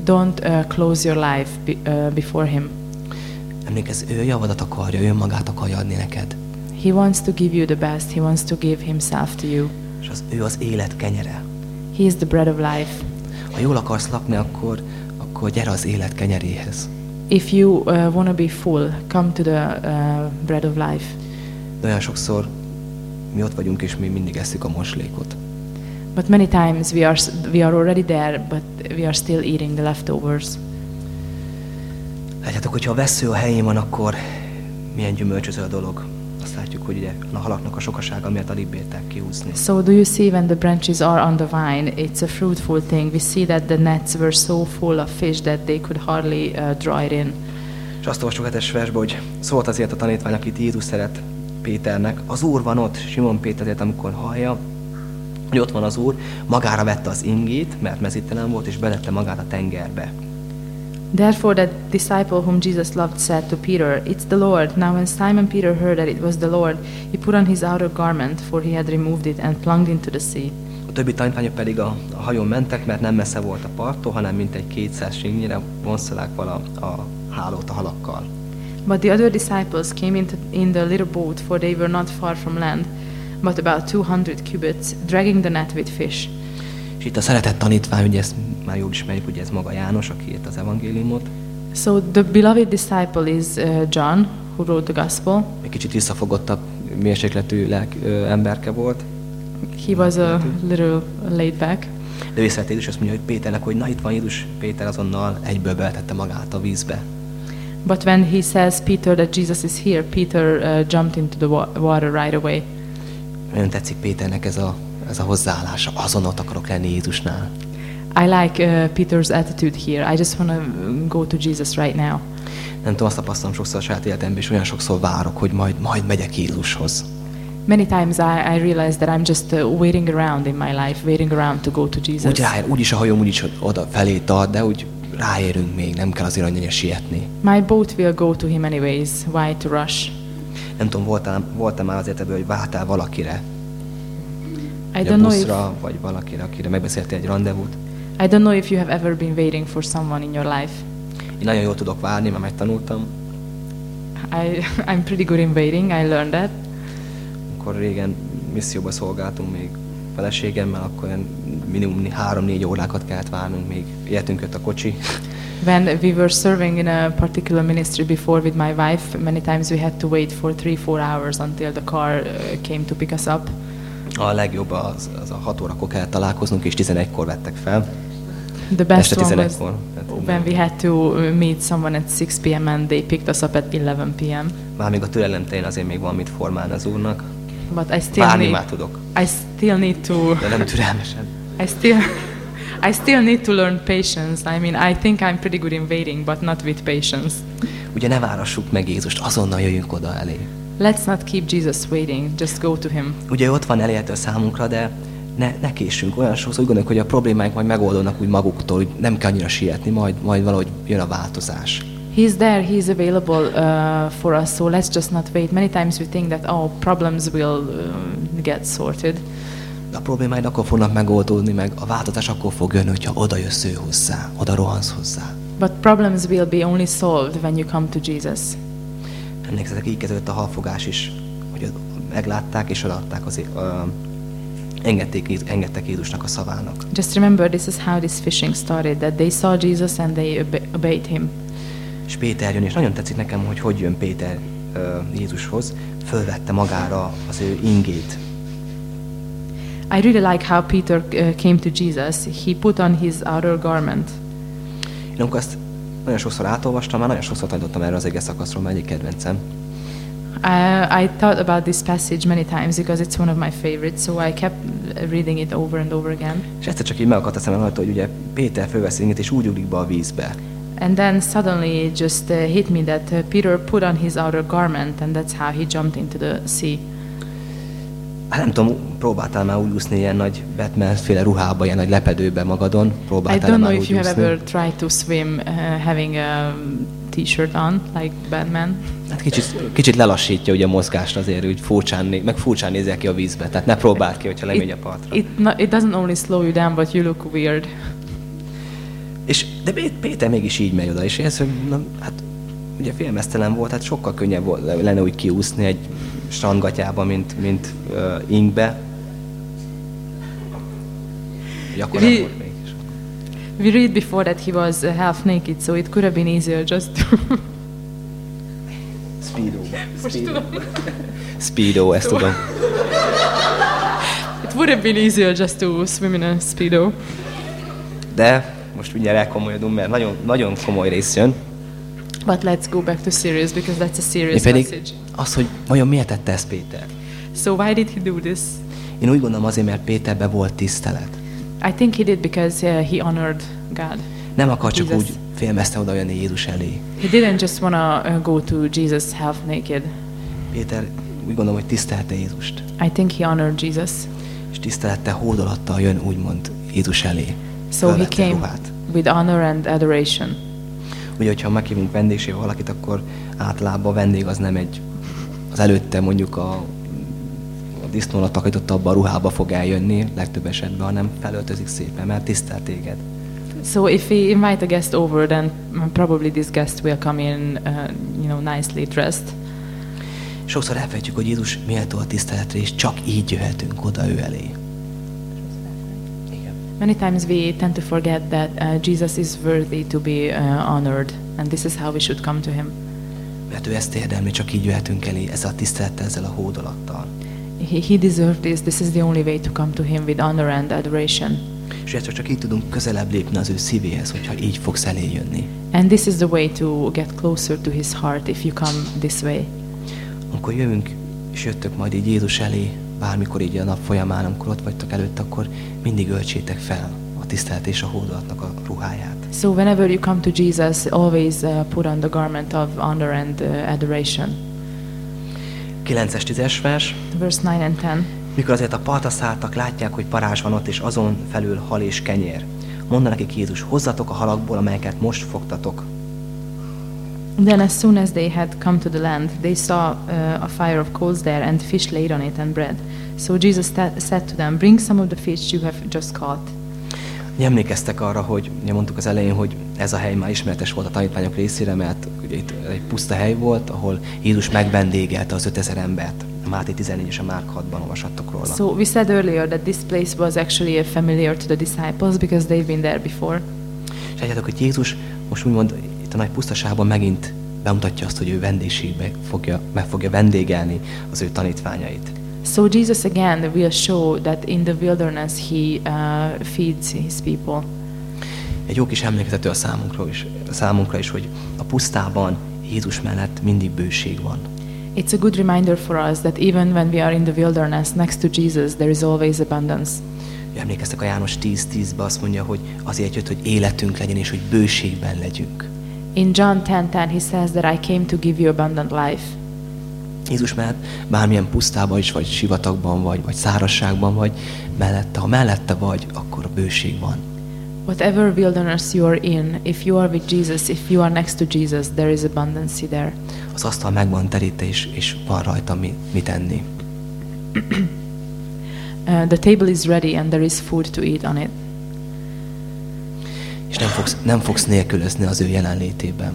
Don't uh, close your life be, uh, before him. Emlékezz, ő javadat akarja, ő magát akarja adni neked. He wants to give you the best. He wants to give himself to you. És az, ő az élet kenyere. He is the bread of life. Ha jól akarsz lakni, akkor, akkor gyere az élet kenyeréhez. If you uh, want to be full, come to the uh, bread of life. De olyan sokszor mi ott vagyunk, és mi mindig eszük a moslékot. But many times we are we are already there, but we are still eating the leftovers. Látjátok, hogyha a vesző a helyén van, akkor milyen gyümölcsöző a dolog. Azt látjuk, hogy ugye a halaknak a sokasága miatt alig bírták kihúzni. So do you see when the branches are on the vine, it's a fruitful thing. We see that the nets were so full of fish that they could hardly uh, draw it in. És azt olvastuk hetes versben, hogy szólt azért a tanítvány, akit Jézus szeret Péternek. Az Úr van ott, Simon Péter azért, amikor hallja, hogy ott van az Úr, magára vette az ingét, mert mezítelen volt, és belette magát a tengerbe. Therefore, that disciple whom Jesus loved said to Peter, It's the Lord. Now, when Simon Peter heard that it was the Lord, he put on his outer garment, for he had removed it, and plunged into the sea. A többi tanítványok pedig a, a hajón mentek, mert nem messze volt a parttól, hanem mintegy 200 sinnyire vonszolák vala a hálót a halakkal. But the other disciples came into, in the little boat, for they were not far from land, but about 200 cubits, dragging the net with fish. És itt a szeretett tanítvány, ugye ezt már jól ismerjük, ugye ez maga János, aki írt az evangéliumot. So the beloved disciple is uh, John, who wrote the gospel. Egy kicsit visszafogottabb mérsékletű lelk, ö, emberke volt. He was a little laid back. De visszajött Jézus azt mondja, hogy Péternek, hogy na itt van Jézus, Péter azonnal egyből beletette magát a vízbe. But when he says Peter that Jesus is here, Peter uh, jumped into the wa- water right away. Nagyon tetszik Péternek ez a, ez a hozzáállása. Azon ott akarok lenni Jézusnál. I like uh, Peter's attitude here. I just want to go to Jesus right now. Nem tudom, azt tapasztalom sokszor a saját életemben, és olyan sokszor várok, hogy majd, majd megyek Jézushoz. Many times I, I realize that I'm just uh, waiting around in my life, waiting around to go to Jesus. Úgy ráér, úgyis a hajóm úgyis oda felé tart, de úgy ráérünk még, nem kell azért annyira sietni. My boat will go to him anyways. Why to rush? Nem tudom, voltál, voltál már azért ebből, hogy vártál valakire, I don't know if buszra, vagy valakire, akire megbeszéltél egy rendezvút. I don't know if you have ever been waiting for someone in your life. Én nagyon jól tudok várni, mert megtanultam. I [laughs] I'm pretty good in waiting. I learned that. Amikor régen misszióba szolgáltunk még feleségemmel, akkor olyan minimum 3-4 órákat kellett várnunk, még életünk jött a kocsi. When we were serving in a particular ministry before with my wife, many times we had to wait for three, four hours until the car uh, came to pick us up. A legjobb az, az a 6 órakor kellett találkoznunk, és 11-kor vettek fel. The best Este one was 11-kor. Tehát when we had to meet someone at 6 p.m. and they picked us up at 11 p.m. Már még a türelem terén azért még van mit formálni az úrnak. But I still Várni need, már tudok, I still need to, de nem türelmesen. I still, I still need to learn patience. I mean, I think I'm pretty good in waiting, but not with patience. Ugye ne várassuk meg Jézust, azonnal jöjjünk oda elé. Let's not keep Jesus waiting. Just go to him. Ugye ott van elérhető számunkra, de ne, ne késünk. Olyan sokszor úgy gondoljuk, hogy a problémáink majd megoldódnak úgy maguktól, hogy nem kell annyira sietni, majd, majd valahogy jön a változás. He's there, he's available uh, for us, so let's just not wait. Many times we think that, oh, problems will uh, get sorted. A problémáid akkor fognak megoldódni, meg a változás akkor fog jönni, hogyha oda jössz ő hozzá, oda rohansz hozzá. But problems will be only solved when you come to Jesus. Emlékezzetek, így kezdődött a halfogás is, hogy meglátták és odaadták az, uh, engedték, engedtek Jézusnak a szavának. Just remember, this is how this fishing started, that they saw Jesus and they obe- obeyed him. És Péter jön, és nagyon tetszik nekem, hogy hogy jön Péter uh, Jézushoz, fölvette magára az ő ingét. I really like how Peter uh, came to Jesus. He put on his outer garment. Én amikor ezt nagyon sokszor átolvastam, már nagyon sokszor tanítottam erre az egész szakaszról, mert egyik kedvencem. I, I thought about this passage many times because it's one of my favorites, so I kept reading it over and over again. És egyszer csak így meg akadt a szemem rajta, hogy ugye Péter fölveszi ingét, és úgy ugrik be a vízbe. And then suddenly it just uh, hit me that uh, Peter put on his outer garment, and that's how he jumped into the sea. Hát nem tudom, próbáltál már úgy úszni ilyen nagy Batman-féle ruhába, ilyen nagy lepedőbe magadon? I Próbáltál don't már know if you have ever tried to swim uh, having a t-shirt on, like Batman. Hát kicsit, kicsit lelassítja ugye a mozgást azért, úgy furcsán, meg furcsán nézel ki a vízbe. Tehát ne próbáld ki, hogyha lemegy a partra. It, no, it doesn't only slow you down, but you look weird. És, de Pé- Péter mégis így megy oda, és ez, hogy na, hát ugye filmesztelen volt, hát sokkal könnyebb volt, lenne úgy kiúszni egy strandgatyába, mint, mint uh, még. is. We read before that he was uh, half naked, so it could have been easier just to. [laughs] Speedo-ba. Speedo. Speedo, ezt tudom. it would have been easier just to swim in a speedo. De most ugye elkomolyodunk, mert nagyon, nagyon komoly rész jön. But let's go back to serious because that's a serious pedig message. az, hogy vajon miért tette ezt Péter? So why did he do this? Én úgy gondolom azért, mert Péterben volt tisztelet. I think he did because uh, he honored God. Nem akar csak Jesus. úgy félmezte oda jönni Jézus elé. He didn't just want to uh, go to Jesus half naked. Péter úgy gondolom, hogy tisztelte Jézust. I think he honored Jesus. És tisztelette hódolattal jön úgymond Jézus elé. So he Fölvette came ruhát. with honor and adoration. Ugye, hogyha meghívunk vendégségbe valakit, akkor általában a vendég az nem egy, az előtte mondjuk a, a disznónak takarította abba a ruhába fog eljönni, legtöbb esetben, hanem felöltözik szépen, mert tisztelt téged. So if we invite a guest over, then probably this guest will come in, uh, you know, nicely dressed. Sokszor elfelejtjük, hogy Jézus méltó a tiszteletre, és csak így jöhetünk oda ő elé. Many times we tend to forget that uh, Jesus is worthy to be uh, honored, and this is how we should come to him. Mert ő ezt érdemli, csak így jöhetünk elé ezzel a tisztelettel, ezzel a hódolattal. He, he deserved this. This is the only way to come to him with honor and adoration. És ezt csak így tudunk közelebb lépni az ő szívéhez, hogyha így fogsz elé jönni. And this is the way to get closer to his heart if you come this way. Amikor jövünk, és jöttök majd így Jézus elé, bármikor így a nap folyamán, amikor ott vagytok előtt, akkor mindig öltsétek fel a tisztelet és a hódolatnak a ruháját. So whenever you come to Jesus, always uh, put on the garment of honor and uh, adoration. 9-es 10-es vers. Verse 9 and 10. Mikor azért a partra szálltak, látják, hogy parázs van ott, és azon felül hal és kenyér. Mondta nekik Jézus, hozzatok a halakból, amelyeket most fogtatok. Then, as soon as they had come to the land, they saw uh, a fire of coals there, and fish laid on it, and bread. So Jesus said to them, Bring some of the fish you have just caught. Ugye emlékeztek arra, hogy ugye mondtuk az elején, hogy ez a hely már ismertes volt a tanítványok részére, mert ugye itt egy puszta hely volt, ahol Jézus megvendégelte az 5000 embert. A Máté 14 és a Márk 6-ban olvashattok róla. So we said earlier that this place was actually familiar to the disciples because they've been there before. És látjátok, hogy Jézus most úgymond itt a nagy pusztaságban megint bemutatja azt, hogy ő vendégségbe fogja, meg fogja vendégelni az ő tanítványait. So Jesus again will show that in the wilderness he uh, feeds his people. Egy jó kis emlékezető a számunkra is, a számunkra is, hogy a pusztában Jézus mellett mindig bőség van. It's a good reminder for us that even when we are in the wilderness next to Jesus, there is always abundance. Emlékeztek a János 10.10-ben azt mondja, hogy azért jött, hogy életünk legyen, és hogy bőségben legyünk. In John 10:10 he says that I came to give you abundant life. Jézus mellett bármilyen pusztában is, vagy sivatagban vagy, vagy szárasságban vagy, mellette, ha mellette vagy, akkor a bőség van. Whatever wilderness you are in, if you are with Jesus, if you are next to Jesus, there is abundance there. Az asztal meg van terítve, és, és van rajta mi, mit enni. [clears throat] Uh, the table is ready and there is food to eat on it. És nem fogsz, nem fogsz nélkülözni az ő jelenlétében.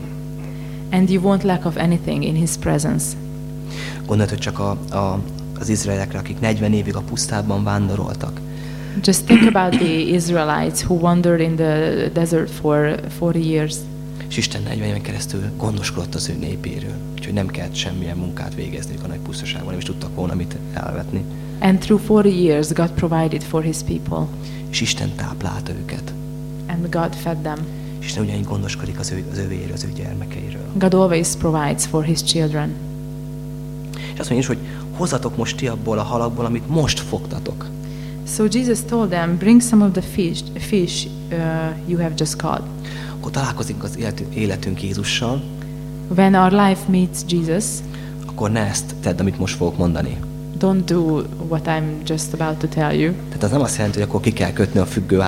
And you won't lack of anything in his presence. Gondold, hogy csak a, a, az izraelekre, akik 40 évig a pusztában vándoroltak. Just think about the Israelites who wandered in the desert for 40 years. És Isten 40 éven keresztül gondoskodott az ő népéről. Úgyhogy nem kellett semmilyen munkát végezniük a nagy pusztaságban, nem is tudtak volna mit elvetni. And through 40 years, God provided for his people. És Isten táplálta őket. And God fed them. És Isten ugyanígy gondoskodik az ő, az övéről, az ő gyermekeiről. God always provides for his children. És azt mondja is, hogy hozzatok most ti abból a halakból, amit most fogtatok. So Jesus told them, Bring some of the fish, fish uh, you have just caught. Akkor találkozunk az életünk, Jézussal, When our life meets Jesus, akkor ne ezt tedd, amit most fogok mondani. don't do what I'm just about to tell you. Tehát az nem azt jelenti, hogy akkor ki kell kötni a függő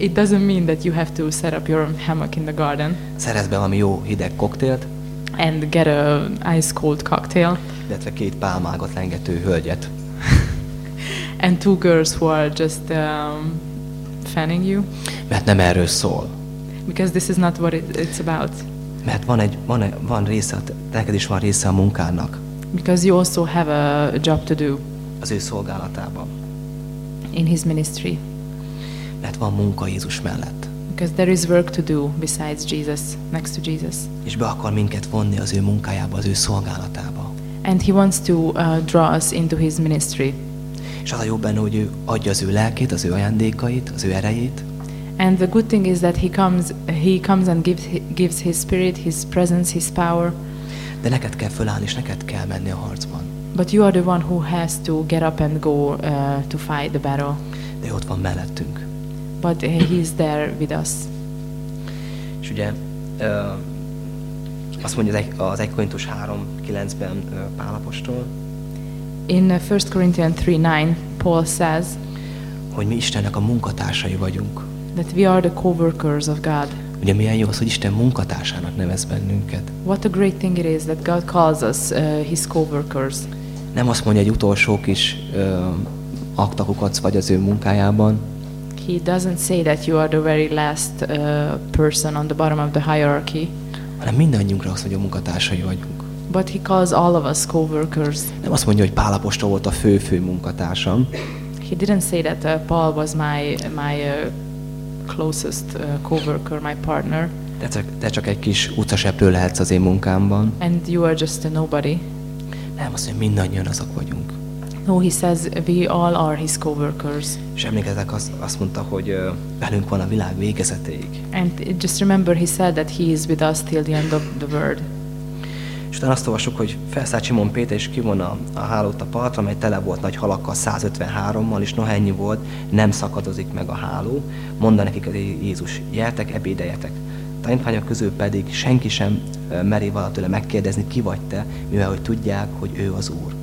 It doesn't mean that you have to set up your hammock in the garden Szerez be valami jó hideg koktélt, and get a ice cold cocktail illetve két pálmágot lengető hölgyet. [laughs] and two girls who are just um, fanning you Mert nem erről szól. because this is not what it, it's about. Mert van, egy, van, egy, van része, neked is van része a munkának, Because you also have a job to do az ő szolgálatában. in his ministry. Mert van munka Jézus mellett. Because there is work to do besides Jesus, next to Jesus. És be akar minket vonni az ő munkájába, az ő szolgálatába. And he wants to uh, draw us into his ministry. És az a jó benne, hogy ő adja az ő lelkét, az ő ajándékait, az ő erejét, And the good thing is that he comes, he comes and gives, gives his spirit, his presence, his power. de neked kell fölállni, és neked kell menni a harcban. But you are the one who has to get up and go uh, to fight the battle. De ott van mellettünk. But uh, he is there with us. És ugye azt mondja az egy- az 1 Korintus 3.9-ben ö, Pálapostól, In uh, 1 Corinthians 3 9, Paul says, hogy mi Istennek a munkatársai vagyunk. that we are the co-workers of God. Ugye milyen jó az, hogy Isten munkatársának nevez bennünket. What a great thing it is that God calls us uh, His co-workers. Nem azt mondja egy utolsó kis ö, aktakukac vagy az ő munkájában, He doesn't say that you are the very last uh, person on the bottom of the hierarchy, hanem mindannyiunkra azt, hogy a munkatársai vagyunk. but He calls all of us co-workers. Nem azt mondja, hogy Pál apostol volt a fő-fő munkatársam, He didn't say that uh, Paul was my my uh, closest uh, co-worker, my partner, te csak, te csak egy kis utcaseprő lehetsz az én munkámban. and you are just a nobody. Nem, azt mondja, mindannyian azok vagyunk. No, he says we all are his co-workers. És emlékezek, azt, azt mondta, hogy velünk van a világ végezetéig. And just remember, he said that he is with us till the end of the world. És utána azt olvassuk, hogy felszállt Simon Péter, és kivon a, a hálót a partra, amely tele volt nagy halakkal, 153-mal, és noha ennyi volt, nem szakadozik meg a háló. Mondta nekik az Jézus, gyertek, ebédeljetek. A tanítványok közül pedig senki sem meri vala tőle megkérdezni, ki vagy te, mivel hogy tudják, hogy ő az Úr.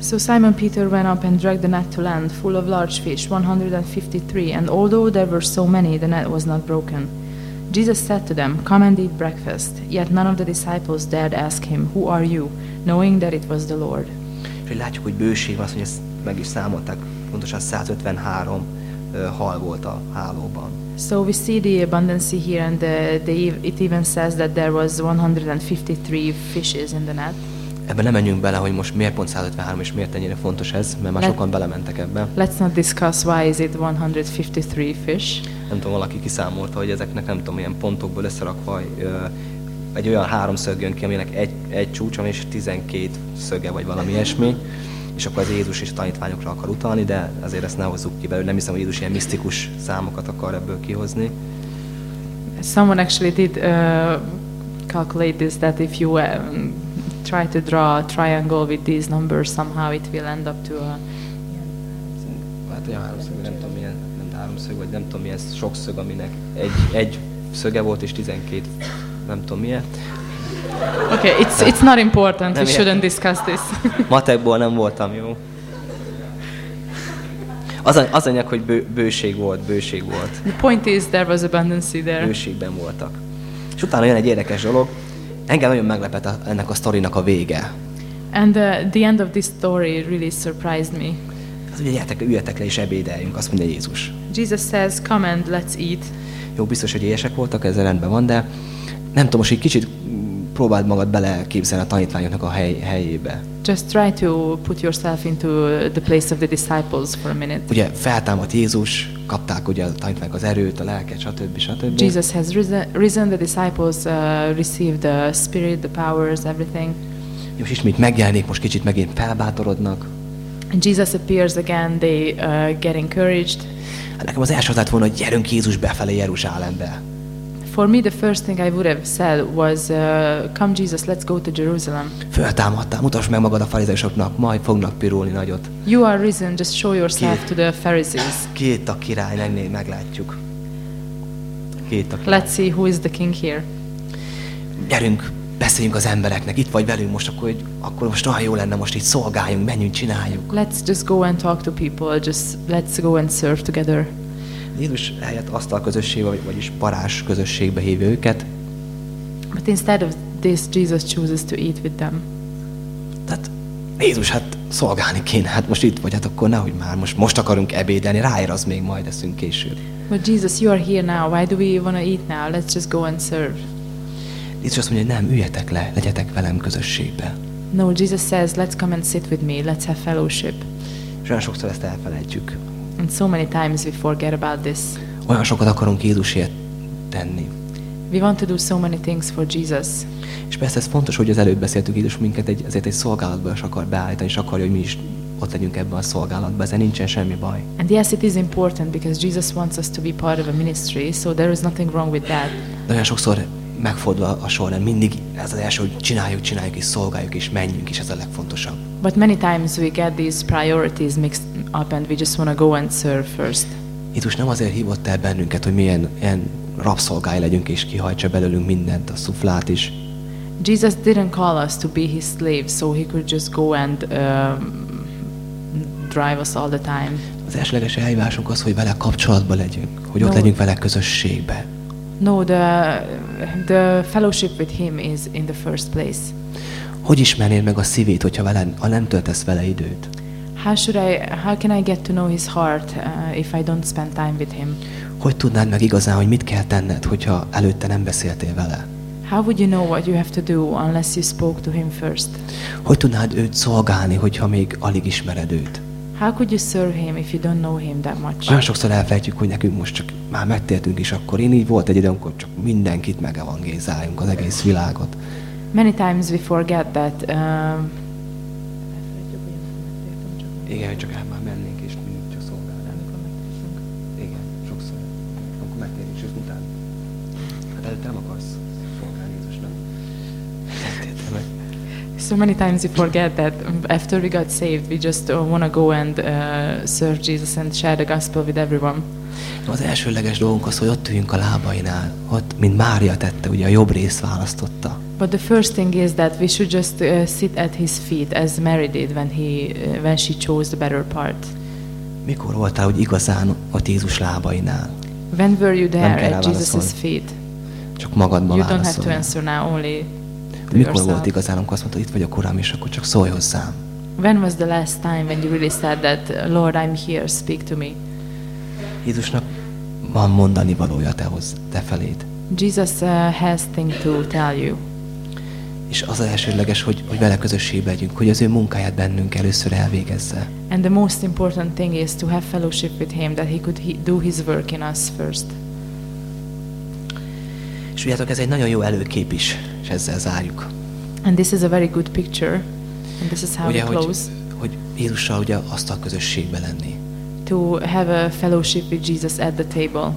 So Simon Peter went up and dragged the net to land, full of large fish, 153, and although there were so many, the net was not broken. Jesus said to them, Come and eat breakfast. Yet none of the disciples dared ask him, Who are you? knowing that it was the Lord. És hogy látjuk, hogy bőség van, hogy ezt meg is számolták, pontosan 153 ö, hal volt a hálóban. So we see the abundance here, and the, the, it even says that there was 153 fishes in the net. Ebben nem menjünk bele, hogy most miért pont 153 és miért ennyire fontos ez, mert már Le- sokan belementek ebbe. Let's not discuss why is it 153 fish. Nem tudom, valaki kiszámolta, hogy ezeknek nem tudom, milyen pontokból összerakva ö, egy olyan háromszög jön ki, aminek egy, egy csúcson és 12 szöge, vagy valami ilyesmi, és akkor az Jézus is a tanítványokra akar utalni, de azért ezt ne hozzuk ki belőle. Nem hiszem, hogy Jézus ilyen misztikus számokat akar ebből kihozni. Someone actually did uh, calculate this that if you um, try to draw a triangle with these numbers, somehow it will end up to a. Hát olyan háromszög, nem tudom milyen, nem háromszög, vagy nem tudom milyen sokszög, aminek egy, egy szöge volt és 12 nem tudom milyen. Okay, it's it's not important. We Nem shouldn't discuss this. [laughs] Matekból nem voltam jó. Az a, az a lényeg, hogy bő, bőség volt, bőség volt. the point is there was abundance there. Bőségben voltak. És utána jön egy érdekes dolog. Engem nagyon meglepett a, ennek a sztorinak a vége. And uh, the end of this story really surprised me. Az ugye gyertek, üljetek le és ebédeljünk, azt mondja Jézus. Jesus says, "Come and let's eat." Jó, biztos, hogy éhesek voltak, ez rendben van, de nem tudom, most egy kicsit próbáld magad beleképzelni a tanítványoknak a hely, helyébe. Just try to put yourself into the place of the disciples for a minute. Ugye feltámadt Jézus, kapták ugye a tanítványok az erőt, a lelket, stb. stb. Jesus has risen, risen the disciples uh, received the spirit, the powers, everything. És ismét megjelenik, most kicsit megint felbátorodnak. And Jesus appears again, they uh, get encouraged. Nekem az első az lett volna, hogy gyerünk Jézus befelé Jeruzsálembe. For me, the first thing I would have said was, uh, Come, Jesus, let's go to Jerusalem. Föltámadtál, mutasd meg magad a farizeusoknak, majd fognak pirulni nagyot. You are risen, just show yourself to the Pharisees. Két a király, megné, meglátjuk. Két a király. Let's see who is the king here. Gyerünk, beszéljünk az embereknek, itt vagy velünk most, akkor, hogy, akkor most olyan jó lenne, most itt szolgáljunk, menjünk, csináljuk. Let's just go and talk to people, just let's go and serve together. Jézus helyett asztal közösségbe, vagy- vagyis parás közösségbe hívja őket. But instead of this, Jesus chooses to eat with them. Tehát Jézus, hát szolgálni kéne, hát most itt vagy, hát akkor nehogy már, most, most akarunk ebédelni, ráér az még majd eszünk később. But Jesus, you are here now. Why do we want to eat now? Let's just go and serve. Jézus azt mondja, hogy nem, üljetek le, legyetek velem közösségbe. No, Jesus says, let's come and sit with me. Let's have fellowship. És olyan sokszor ezt elfelejtjük. And so many times we forget about this. Olyan sokat akarunk Jézusért tenni. We want to do so many things for Jesus. És persze ez fontos, hogy az előbb beszéltük Jézus minket egy, ezért egy szolgálatba is akar beállítani, és akarja, hogy mi is ott legyünk ebben a szolgálatban. Ezzel nincsen semmi baj. And yes, it is important because Jesus wants us to be part of a ministry, so there is nothing wrong with that. De olyan sokszor megfordul a sorrend, mindig ez az első, hogy csináljuk, csináljuk, és szolgáljuk, és menjünk, és ez a legfontosabb. But many times we get these priorities mixed up and we just want to go and serve first. Jézus nem azért hívott el bennünket, hogy milyen ilyen rabszolgái legyünk, és kihajtsa belőlünk mindent, a szuflát is, Jesus didn't call us to be his slaves so he could just go and um, drive us all the time. Az elsőleges elhívásunk az, hogy vele kapcsolatban legyünk, hogy ott No. legyünk vele közösségbe. No, the, the fellowship with Him is in the first place. Hogy ismernéd meg a szívét, hogyha vele, ha nem töltesz vele időt? How should I? How can I get to know His heart uh, if I don't spend time with Him? Hogy tudnád meg igazán, hogy mit kell tenned, hogyha előtte nem beszéltél vele? How would you know what you have to do unless you spoke to Him first? Hogy tudnád őt szolgálni, hogyha még alig ismered őt? How could you serve Him if you don't know Him that much? Olyan sokszor elfelejtjük, hogy nekünk most csak már megtértünk is akkor. Én így volt egy idő, amikor csak mindenkit megevangézáljunk, az egész világot. Many times we forget that. Uh, Igen, csak el már mennénk, és mindig csak szolgálnánk. Igen, sokszor. Akkor megtérünk, és utána. Hát előtte nem akarsz szolgálni Jézusnak. Meg. So many times we forget that after we got saved, we just uh, want to go and uh, serve Jesus and share the gospel with everyone. Az elsőleges dolgunk az, hogy ott üljünk a lábainál, ott, mint Mária tette, ugye a jobb részt választotta. But the first thing is that we should just uh, sit at his feet, as Mary did when he uh, when she chose the better part. Mikor voltál, hogy igazán ott Jézus lábainál? When were you there at Jesus' feet? Csak magadban You don't have to answer now, only to Mikor yourself. volt igazán, amikor azt mondta, itt vagyok, Uram, és akkor csak szólj hozzám. When was the last time when you really said that, Lord, I'm here, speak to me? Jézusnak van mondani valója te, hoz, te feléd. Jesus uh, has thing to tell you. És az az elsődleges, hogy, hogy vele közösségbe legyünk, hogy az ő munkáját bennünk először elvégezze. And the most important thing is to have fellowship with him, that he could he, do his work in us first. És tudjátok, ez egy nagyon jó előkép is, és ezzel zárjuk. And this is a very good picture, and this is how Ugye, we hogy, close. hogy Jézussal ugye azt a közösségbe lenni. To have a fellowship with Jesus at the table.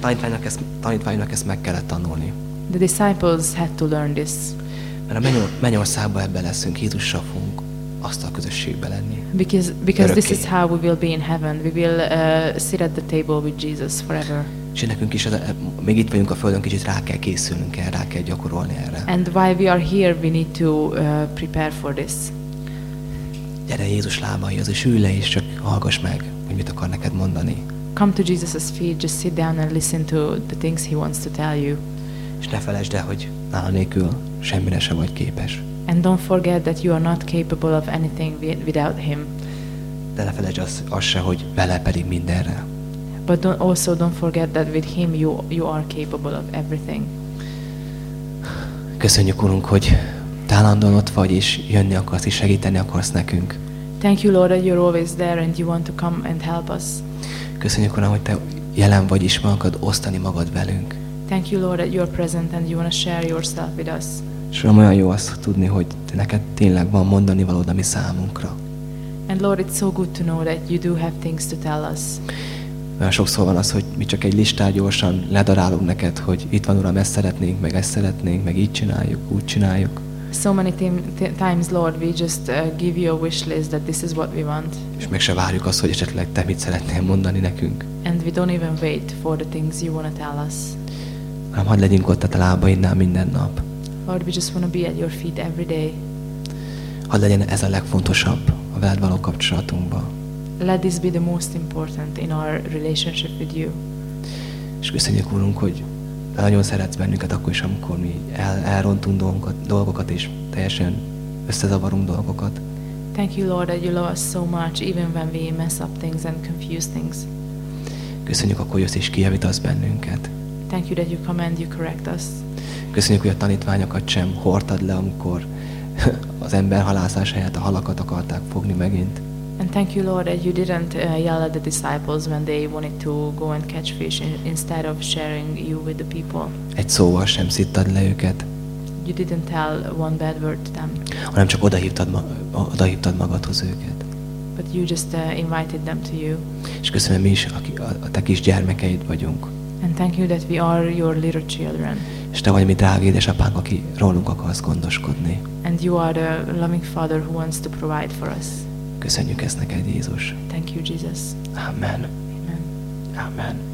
Tanítványnak ezt, tanítványnak ezt meg kellett tanulni. The disciples had to learn this Mert a mennyor, mennyországban ebben leszünk, Jézussal fogunk azt a közösségbe lenni. because because this is how we will be in heaven. We will uh, sit at the table with Jesus forever. És nekünk is, még itt vagyunk a Földön, kicsit rá kell készülnünk el, rá kell gyakorolni erre. And while we are here, we need to uh, prepare for this. Gyere Jézus lábaihoz, és ülj le, és csak hallgass meg, hogy mit akar neked mondani. Come to Jesus' feet, just sit down and listen to the things he wants to tell you. És ne felejtsd el, hogy nála nélkül semmire se vagy képes. And don't forget that you are not capable of anything wi- without him. De ne felejtsd azt, azt se, hogy vele pedig mindenre. But don't, also don't forget that with him you, you are capable of everything. Köszönjük, Urunk, hogy te állandóan ott vagy, és jönni akarsz, és segíteni akarsz nekünk. Thank you, Lord, that you're always there and you want to come and help us. Köszönjük, Uram, hogy te jelen vagy, és meg akarod osztani magad velünk. Thank you, Lord, that you're present and you want to share yourself with us. És Uram, olyan jó azt tudni, hogy te neked tényleg van mondani valód, ami számunkra. And Lord, it's so good to know that you do have things to tell us. Olyan sokszor van az, hogy mi csak egy listát gyorsan ledarálunk neked, hogy itt van, Uram, ezt szeretnénk, meg ezt szeretnénk, meg így csináljuk, úgy csináljuk. So many times, Lord, we just uh, give you a wish list that this is what we want. És meg se várjuk azt, hogy esetleg te mit szeretnél mondani nekünk. And we don't even wait for the things you want to tell us. Hanem hadd legyünk ott a te lábaidnál minden nap. Lord, we just want to be at your feet every day. Hadd legyen ez a legfontosabb a veled való kapcsolatunkban. Let this be the most important in our relationship with you. És köszönjük, Úrunk, hogy nagyon szeretsz bennünket akkor is, amikor mi el, elrontunk dolgokat, dolgokat, és teljesen összezavarunk dolgokat. Thank you, Lord, that you love us so much, even when we mess up things and confuse things. Köszönjük, akkor jössz és kijavítasz bennünket. Thank you that you come and you correct us. Köszönjük, hogy a tanítványokat sem hordtad le, amikor [laughs] az ember halászás helyett a halakat akarták fogni megint. And thank you, Lord, that you didn't uh, yell at the disciples when they wanted to go and catch fish in, instead of sharing you with the people. Egy szóval sem szittad le őket, You didn't tell one bad word to them, hanem csak odahívtad, ma, odahívtad magadhoz őket. but you just uh, invited them to you. És köszönöm mi is, aki a, a te kis gyermekeid vagyunk. And thank you that we are your little children. És te vagy mi drága édesapánk, aki rólunk akarsz gondoskodni. And you are the loving Father who wants to provide for us. Köszönjük ezt neked, Jézus. Thank you, Jesus. Amen. Amen. Amen.